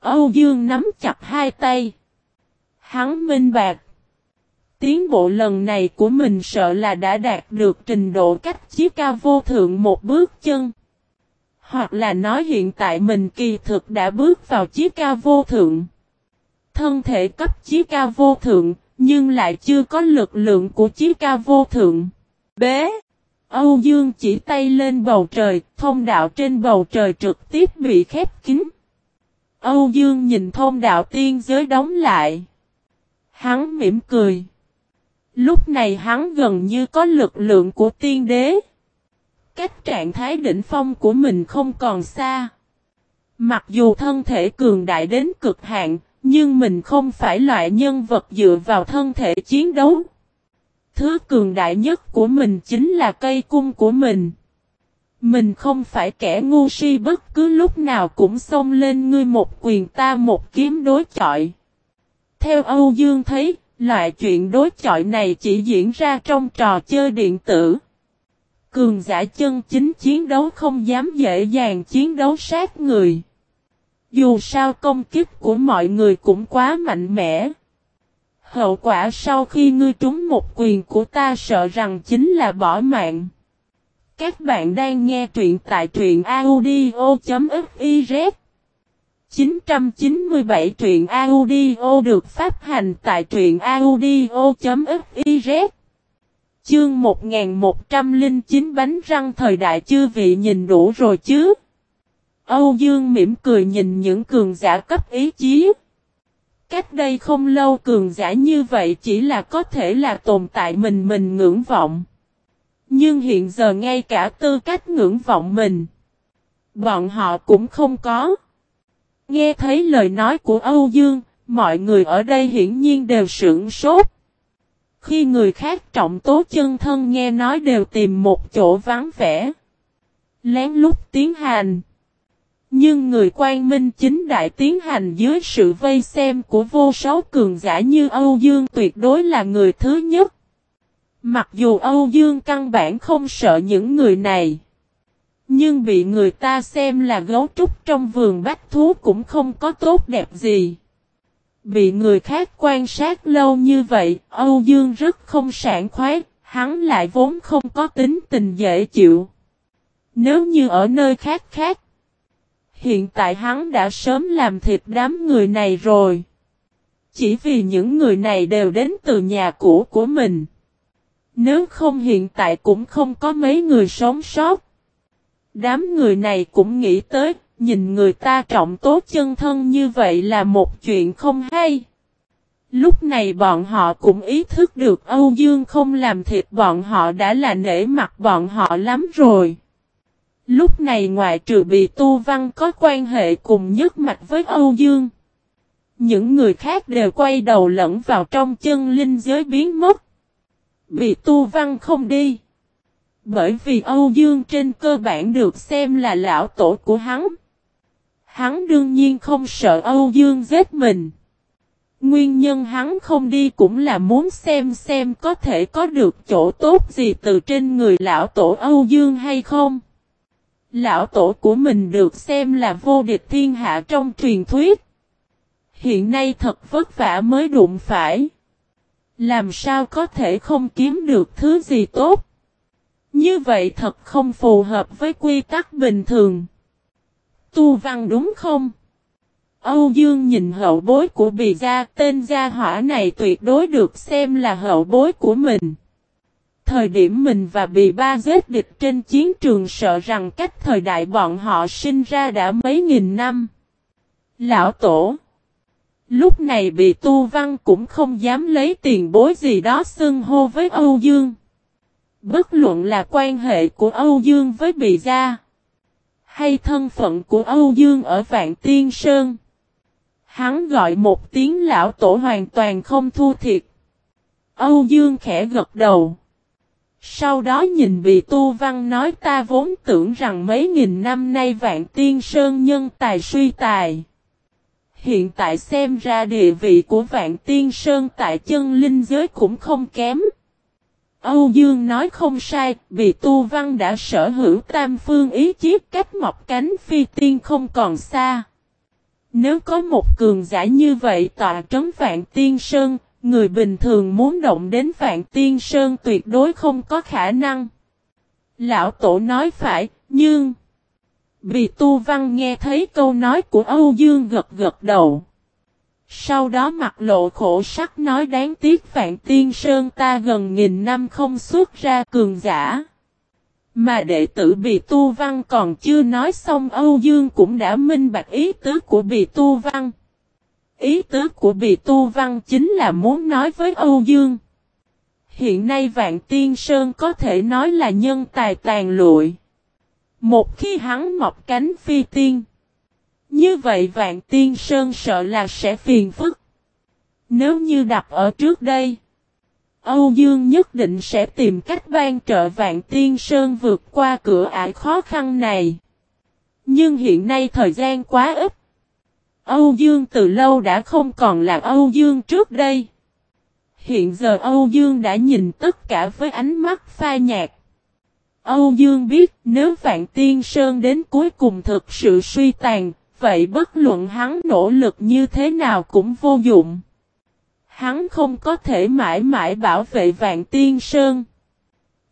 Âu Dương nắm chặt hai tay. Hắn minh bạc. Tiến bộ lần này của mình sợ là đã đạt được trình độ cách chí ca vô thượng một bước chân. Hoặc là nói hiện tại mình kỳ thực đã bước vào chí ca vô thượng. Thân thể cấp chí ca vô thượng, nhưng lại chưa có lực lượng của chí ca vô thượng. Bế! Âu Dương chỉ tay lên bầu trời, thông đạo trên bầu trời trực tiếp bị khép kín. Âu Dương nhìn thông đạo tiên giới đóng lại. Hắn mỉm cười. Lúc này hắn gần như có lực lượng của tiên đế. Cách trạng thái đỉnh phong của mình không còn xa. Mặc dù thân thể cường đại đến cực hạn, nhưng mình không phải loại nhân vật dựa vào thân thể chiến đấu. Thứ cường đại nhất của mình chính là cây cung của mình. Mình không phải kẻ ngu si bất cứ lúc nào cũng xông lên ngươi một quyền ta một kiếm đối chọi. Theo Âu Dương thấy, Loại chuyện đối chọi này chỉ diễn ra trong trò chơi điện tử. Cường giả chân chính chiến đấu không dám dễ dàng chiến đấu sát người. Dù sao công kích của mọi người cũng quá mạnh mẽ. Hậu quả sau khi ngươi trúng một quyền của ta sợ rằng chính là bỏ mạng. Các bạn đang nghe truyện tại truyện audio.fiz 997 truyện audio được phát hành tại truyện audio.fiz Chương 1109 bánh răng thời đại chư vị nhìn đủ rồi chứ. Âu Dương mỉm cười nhìn những cường giả cấp ý chí. Cách đây không lâu cường giả như vậy chỉ là có thể là tồn tại mình mình ngưỡng vọng. Nhưng hiện giờ ngay cả tư cách ngưỡng vọng mình. Bọn họ cũng không có. Nghe thấy lời nói của Âu Dương, mọi người ở đây hiển nhiên đều sửng sốt. Khi người khác trọng tố chân thân nghe nói đều tìm một chỗ vắng vẻ. Lén lút tiến hành. Nhưng người quan minh chính đại tiến hành dưới sự vây xem của vô số cường giả như Âu Dương tuyệt đối là người thứ nhất. Mặc dù Âu Dương căn bản không sợ những người này. Nhưng bị người ta xem là gấu trúc trong vườn bách thú cũng không có tốt đẹp gì. Bị người khác quan sát lâu như vậy, Âu Dương rất không sảng khoái, hắn lại vốn không có tính tình dễ chịu. Nếu như ở nơi khác khác, hiện tại hắn đã sớm làm thịt đám người này rồi. Chỉ vì những người này đều đến từ nhà cũ của mình. Nếu không hiện tại cũng không có mấy người sống sót. Đám người này cũng nghĩ tới, nhìn người ta trọng tố chân thân như vậy là một chuyện không hay. Lúc này bọn họ cũng ý thức được Âu Dương không làm thịt bọn họ đã là nể mặt bọn họ lắm rồi. Lúc này ngoại trừ bị tu văn có quan hệ cùng nhất mạch với Âu Dương. Những người khác đều quay đầu lẫn vào trong chân linh giới biến mất. Bị tu văn không đi. Bởi vì Âu Dương trên cơ bản được xem là lão tổ của hắn. Hắn đương nhiên không sợ Âu Dương giết mình. Nguyên nhân hắn không đi cũng là muốn xem xem có thể có được chỗ tốt gì từ trên người lão tổ Âu Dương hay không. Lão tổ của mình được xem là vô địch thiên hạ trong truyền thuyết. Hiện nay thật vất vả mới đụng phải. Làm sao có thể không kiếm được thứ gì tốt. Như vậy thật không phù hợp với quy tắc bình thường. Tu văn đúng không? Âu Dương nhìn hậu bối của bì gia, tên gia hỏa này tuyệt đối được xem là hậu bối của mình. Thời điểm mình và bì ba giết địch trên chiến trường sợ rằng cách thời đại bọn họ sinh ra đã mấy nghìn năm. Lão Tổ Lúc này bị tu văn cũng không dám lấy tiền bối gì đó xưng hô với Âu Dương. Bất luận là quan hệ của Âu Dương với bì gia. Hay thân phận của Âu Dương ở Vạn Tiên Sơn. Hắn gọi một tiếng lão tổ hoàn toàn không thu thiệt. Âu Dương khẽ gật đầu. Sau đó nhìn bị tu văn nói ta vốn tưởng rằng mấy nghìn năm nay vạn tiên sơn nhân tài suy tài. Hiện tại xem ra địa vị của vạn tiên sơn tại chân linh giới cũng không kém. Âu Dương nói không sai, vì tu văn đã sở hữu tam phương ý chí cách mọc cánh phi tiên không còn xa. Nếu có một cường giả như vậy tọa trấn vạn tiên sơn, người bình thường muốn động đến vạn tiên sơn tuyệt đối không có khả năng. Lão tổ nói phải, nhưng... Vì tu văn nghe thấy câu nói của Âu Dương gật gật đầu. Sau đó mặt lộ khổ sắc nói đáng tiếc Vạn Tiên Sơn ta gần nghìn năm không xuất ra cường giả. Mà đệ tử Bì Tu Văn còn chưa nói xong Âu Dương cũng đã minh bạch ý tứ của Bì Tu Văn. Ý tứ của Bì Tu Văn chính là muốn nói với Âu Dương. Hiện nay Vạn Tiên Sơn có thể nói là nhân tài tàn lụi. Một khi hắn mọc cánh phi tiên. Như vậy Vạn Tiên Sơn sợ là sẽ phiền phức. Nếu như đặt ở trước đây. Âu Dương nhất định sẽ tìm cách ban trợ Vạn Tiên Sơn vượt qua cửa ải khó khăn này. Nhưng hiện nay thời gian quá ít. Âu Dương từ lâu đã không còn là Âu Dương trước đây. Hiện giờ Âu Dương đã nhìn tất cả với ánh mắt phai nhạt. Âu Dương biết nếu Vạn Tiên Sơn đến cuối cùng thực sự suy tàn, vậy bất luận hắn nỗ lực như thế nào cũng vô dụng. Hắn không có thể mãi mãi bảo vệ Vạn Tiên Sơn.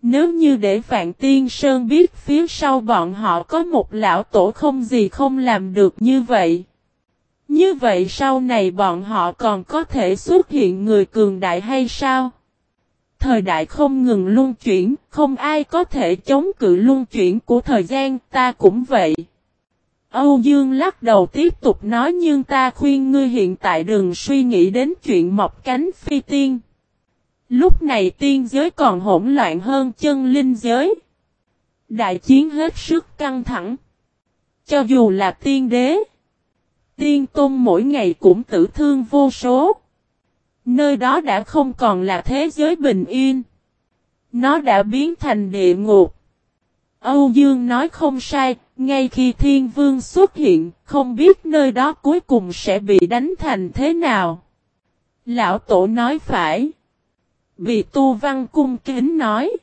Nếu như để Vạn Tiên Sơn biết phía sau bọn họ có một lão tổ không gì không làm được như vậy. Như vậy sau này bọn họ còn có thể xuất hiện người cường đại hay sao? Thời đại không ngừng luân chuyển, không ai có thể chống cự luân chuyển của thời gian, ta cũng vậy. Âu Dương lắc đầu tiếp tục nói nhưng ta khuyên ngươi hiện tại đừng suy nghĩ đến chuyện mọc cánh phi tiên. Lúc này tiên giới còn hỗn loạn hơn chân linh giới. Đại chiến hết sức căng thẳng. Cho dù là tiên đế, tiên tôn mỗi ngày cũng tử thương vô số. Nơi đó đã không còn là thế giới bình yên. Nó đã biến thành địa ngục. Âu Dương nói không sai, ngay khi thiên vương xuất hiện, không biết nơi đó cuối cùng sẽ bị đánh thành thế nào. Lão tổ nói phải. Vì tu văn cung kính nói.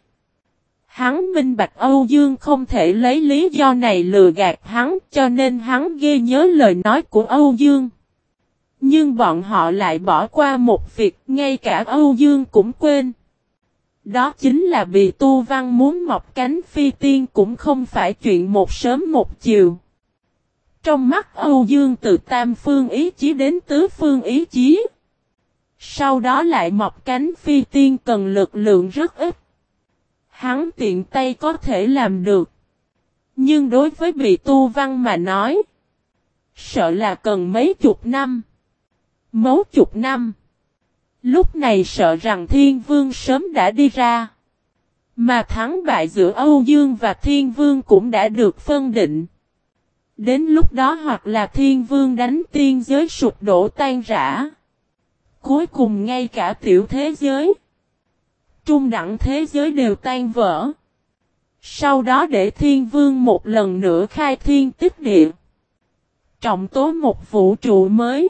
Hắn minh bạch Âu Dương không thể lấy lý do này lừa gạt hắn, cho nên hắn ghê nhớ lời nói của Âu Dương. Nhưng bọn họ lại bỏ qua một việc, ngay cả Âu Dương cũng quên. Đó chính là vì tu văn muốn mọc cánh phi tiên cũng không phải chuyện một sớm một chiều. Trong mắt Âu Dương từ tam phương ý chí đến tứ phương ý chí. Sau đó lại mọc cánh phi tiên cần lực lượng rất ít. Hắn tiện tay có thể làm được. Nhưng đối với bị tu văn mà nói. Sợ là cần mấy chục năm. Mấu chục năm. Lúc này sợ rằng thiên vương sớm đã đi ra. Mà thắng bại giữa Âu Dương và Thiên Vương cũng đã được phân định. Đến lúc đó hoặc là Thiên Vương đánh tiên giới sụp đổ tan rã. Cuối cùng ngay cả tiểu thế giới. Trung đẳng thế giới đều tan vỡ. Sau đó để Thiên Vương một lần nữa khai thiên tích địa. Trọng tố một vũ trụ mới.